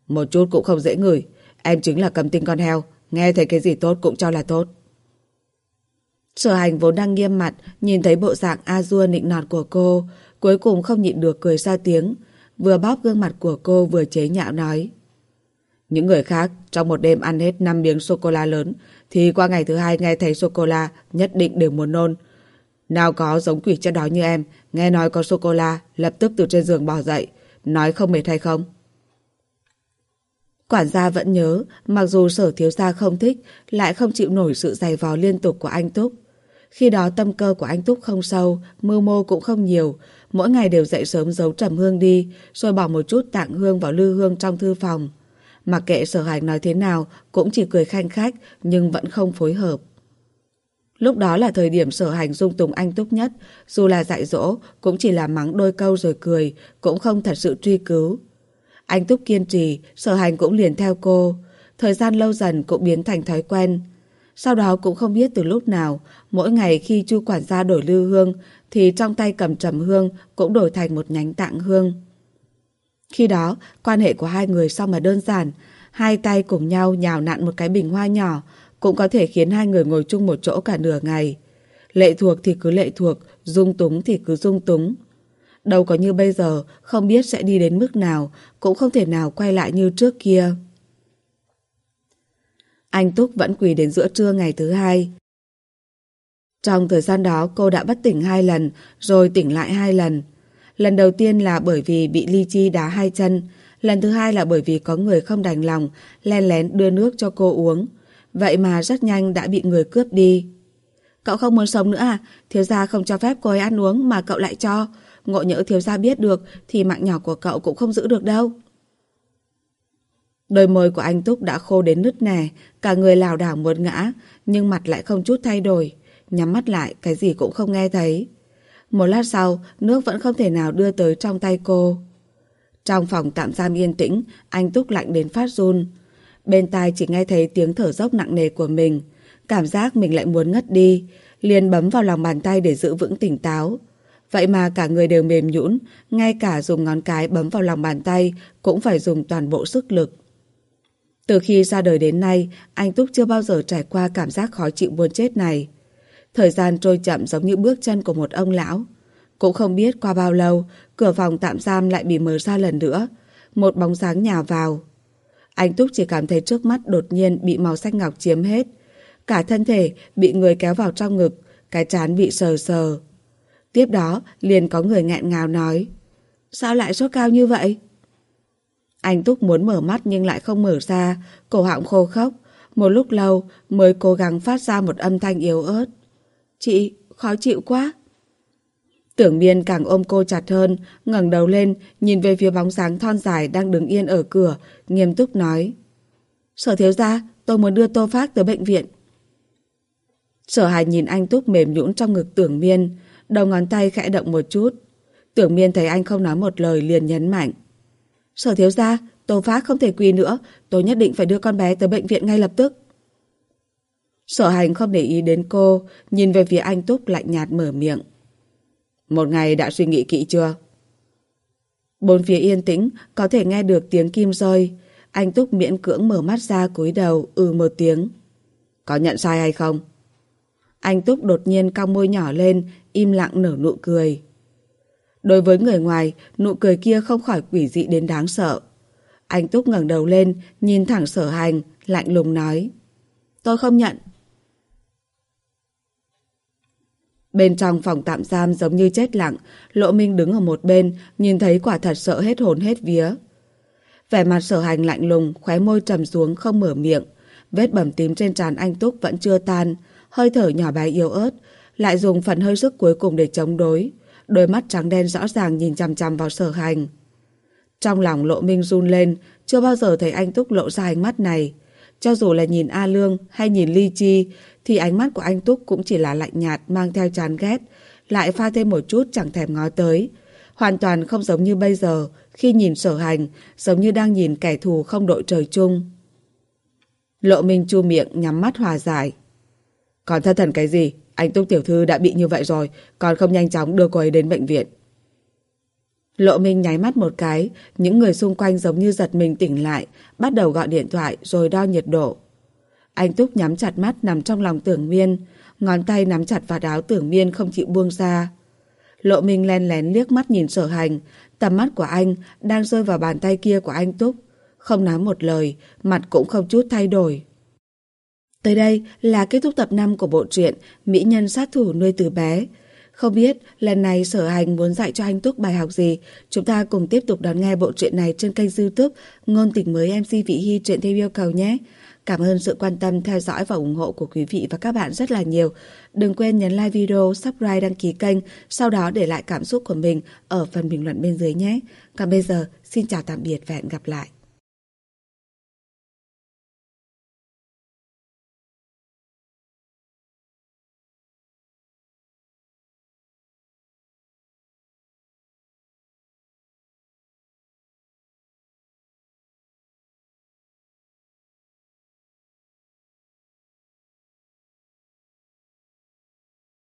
Một chút cũng không dễ ngửi. Em chính là cầm tinh con heo, nghe thấy cái gì tốt cũng cho là tốt. Sở hành vốn đang nghiêm mặt, nhìn thấy bộ dạng a-dua nịnh nọt của cô, cuối cùng không nhịn được cười ra tiếng, vừa bóp gương mặt của cô vừa chế nhạo nói. Những người khác trong một đêm ăn hết 5 miếng sô-cô-la lớn thì qua ngày thứ hai nghe thấy sô-cô-la nhất định đều muốn nôn. Nào có giống quỷ chất đó như em, nghe nói có sô-cô-la lập tức từ trên giường bỏ dậy, nói không mệt hay không? Quản gia vẫn nhớ, mặc dù sở thiếu gia không thích, lại không chịu nổi sự dày vò liên tục của anh Túc. Khi đó tâm cơ của anh Túc không sâu, mưu mô cũng không nhiều, mỗi ngày đều dậy sớm giấu trầm hương đi, rồi bỏ một chút tạng hương vào lư hương trong thư phòng. Mặc kệ sở hành nói thế nào, cũng chỉ cười khanh khách, nhưng vẫn không phối hợp. Lúc đó là thời điểm sở hành dung tùng anh Túc nhất, dù là dạy dỗ, cũng chỉ là mắng đôi câu rồi cười, cũng không thật sự truy cứu. Anh Túc kiên trì, sở hành cũng liền theo cô. Thời gian lâu dần cũng biến thành thói quen. Sau đó cũng không biết từ lúc nào, mỗi ngày khi chu quản gia đổi lưu hương, thì trong tay cầm trầm hương cũng đổi thành một nhánh tạng hương. Khi đó, quan hệ của hai người sao mà đơn giản, hai tay cùng nhau nhào nặn một cái bình hoa nhỏ, cũng có thể khiến hai người ngồi chung một chỗ cả nửa ngày. Lệ thuộc thì cứ lệ thuộc, dung túng thì cứ dung túng. Đâu có như bây giờ, không biết sẽ đi đến mức nào, cũng không thể nào quay lại như trước kia. Anh Túc vẫn quỳ đến giữa trưa ngày thứ hai. Trong thời gian đó cô đã bất tỉnh hai lần, rồi tỉnh lại hai lần. Lần đầu tiên là bởi vì bị Ly Chi đá hai chân, lần thứ hai là bởi vì có người không đành lòng, len lén đưa nước cho cô uống. Vậy mà rất nhanh đã bị người cướp đi. Cậu không muốn sống nữa à? Thiếu gia không cho phép cô ấy ăn uống mà cậu lại cho. Ngộ nhỡ thiếu gia biết được thì mạng nhỏ của cậu cũng không giữ được đâu. Đôi môi của anh Túc đã khô đến nứt nẻ, cả người lảo đảo muốn ngã, nhưng mặt lại không chút thay đổi. Nhắm mắt lại, cái gì cũng không nghe thấy. Một lát sau, nước vẫn không thể nào đưa tới trong tay cô. Trong phòng tạm giam yên tĩnh, anh Túc lạnh đến phát run. Bên tai chỉ nghe thấy tiếng thở dốc nặng nề của mình. Cảm giác mình lại muốn ngất đi, liền bấm vào lòng bàn tay để giữ vững tỉnh táo. Vậy mà cả người đều mềm nhũn, ngay cả dùng ngón cái bấm vào lòng bàn tay cũng phải dùng toàn bộ sức lực. Từ khi ra đời đến nay, anh Túc chưa bao giờ trải qua cảm giác khó chịu buồn chết này. Thời gian trôi chậm giống như bước chân của một ông lão. Cũng không biết qua bao lâu, cửa phòng tạm giam lại bị mở ra lần nữa. Một bóng sáng nhào vào. Anh Túc chỉ cảm thấy trước mắt đột nhiên bị màu xanh ngọc chiếm hết. Cả thân thể bị người kéo vào trong ngực, cái chán bị sờ sờ. Tiếp đó, liền có người nghẹn ngào nói. Sao lại sốt cao như vậy? Anh Túc muốn mở mắt nhưng lại không mở ra, cổ họng khô khốc. Một lúc lâu mới cố gắng phát ra một âm thanh yếu ớt. Chị, khó chịu quá. Tưởng miên càng ôm cô chặt hơn, ngẩng đầu lên, nhìn về phía bóng dáng thon dài đang đứng yên ở cửa, nghiêm túc nói. Sở thiếu gia, tôi muốn đưa Tô Phác tới bệnh viện. Sở hài nhìn anh Túc mềm nhũn trong ngực tưởng miên, đầu ngón tay khẽ động một chút. Tưởng miên thấy anh không nói một lời liền nhấn mạnh. Sở thiếu gia, Tô Phát không thể quỳ nữa, tôi nhất định phải đưa con bé tới bệnh viện ngay lập tức. Sở hành không để ý đến cô, nhìn về phía anh Túc lạnh nhạt mở miệng. Một ngày đã suy nghĩ kỹ chưa? Bốn phía yên tĩnh, có thể nghe được tiếng kim rơi. Anh Túc miễn cưỡng mở mắt ra cúi đầu, ừ một tiếng. Có nhận sai hay không? Anh Túc đột nhiên cong môi nhỏ lên, im lặng nở nụ cười. Đối với người ngoài, nụ cười kia không khỏi quỷ dị đến đáng sợ. Anh Túc ngẩng đầu lên, nhìn thẳng sở hành, lạnh lùng nói. Tôi không nhận. Bên trong phòng tạm giam giống như chết lặng, Lộ Minh đứng ở một bên, nhìn thấy quả thật sợ hết hồn hết vía. Vẻ mặt sở hành lạnh lùng, khóe môi trầm xuống không mở miệng. Vết bầm tím trên trán anh Túc vẫn chưa tan, hơi thở nhỏ bé yếu ớt, lại dùng phần hơi sức cuối cùng để chống đối. Đôi mắt trắng đen rõ ràng nhìn chằm chằm vào sở hành. Trong lòng Lộ Minh run lên, chưa bao giờ thấy anh Túc lộ ra ánh mắt này. Cho dù là nhìn A Lương hay nhìn Ly Chi, thì ánh mắt của anh Túc cũng chỉ là lạnh nhạt mang theo chán ghét, lại pha thêm một chút chẳng thèm ngó tới. Hoàn toàn không giống như bây giờ, khi nhìn sở hành, giống như đang nhìn kẻ thù không đội trời chung. Lộ Minh chu miệng nhắm mắt hòa giải. Còn thân thần cái gì? Anh Túc Tiểu Thư đã bị như vậy rồi, còn không nhanh chóng đưa cô ấy đến bệnh viện. Lộ Minh nháy mắt một cái, những người xung quanh giống như giật mình tỉnh lại, bắt đầu gọi điện thoại rồi đo nhiệt độ. Anh Túc nhắm chặt mắt nằm trong lòng tưởng miên, ngón tay nắm chặt vạt áo tưởng miên không chịu buông ra. Lộ Minh len lén liếc mắt nhìn sở hành, tầm mắt của anh đang rơi vào bàn tay kia của anh Túc. Không nói một lời, mặt cũng không chút thay đổi. Tới đây là kết thúc tập 5 của bộ truyện Mỹ Nhân Sát Thủ Nuôi Từ Bé. Không biết lần này sở hành muốn dạy cho anh Túc bài học gì, chúng ta cùng tiếp tục đón nghe bộ truyện này trên kênh youtube Ngôn tình mới MC Vị Hy truyện theo yêu cầu nhé. Cảm ơn sự quan tâm, theo dõi và ủng hộ của quý vị và các bạn rất là nhiều. Đừng quên nhấn like video, subscribe, đăng ký kênh, sau đó để lại cảm xúc của mình ở phần bình luận bên dưới nhé. Còn bây giờ, xin chào tạm biệt và hẹn gặp lại.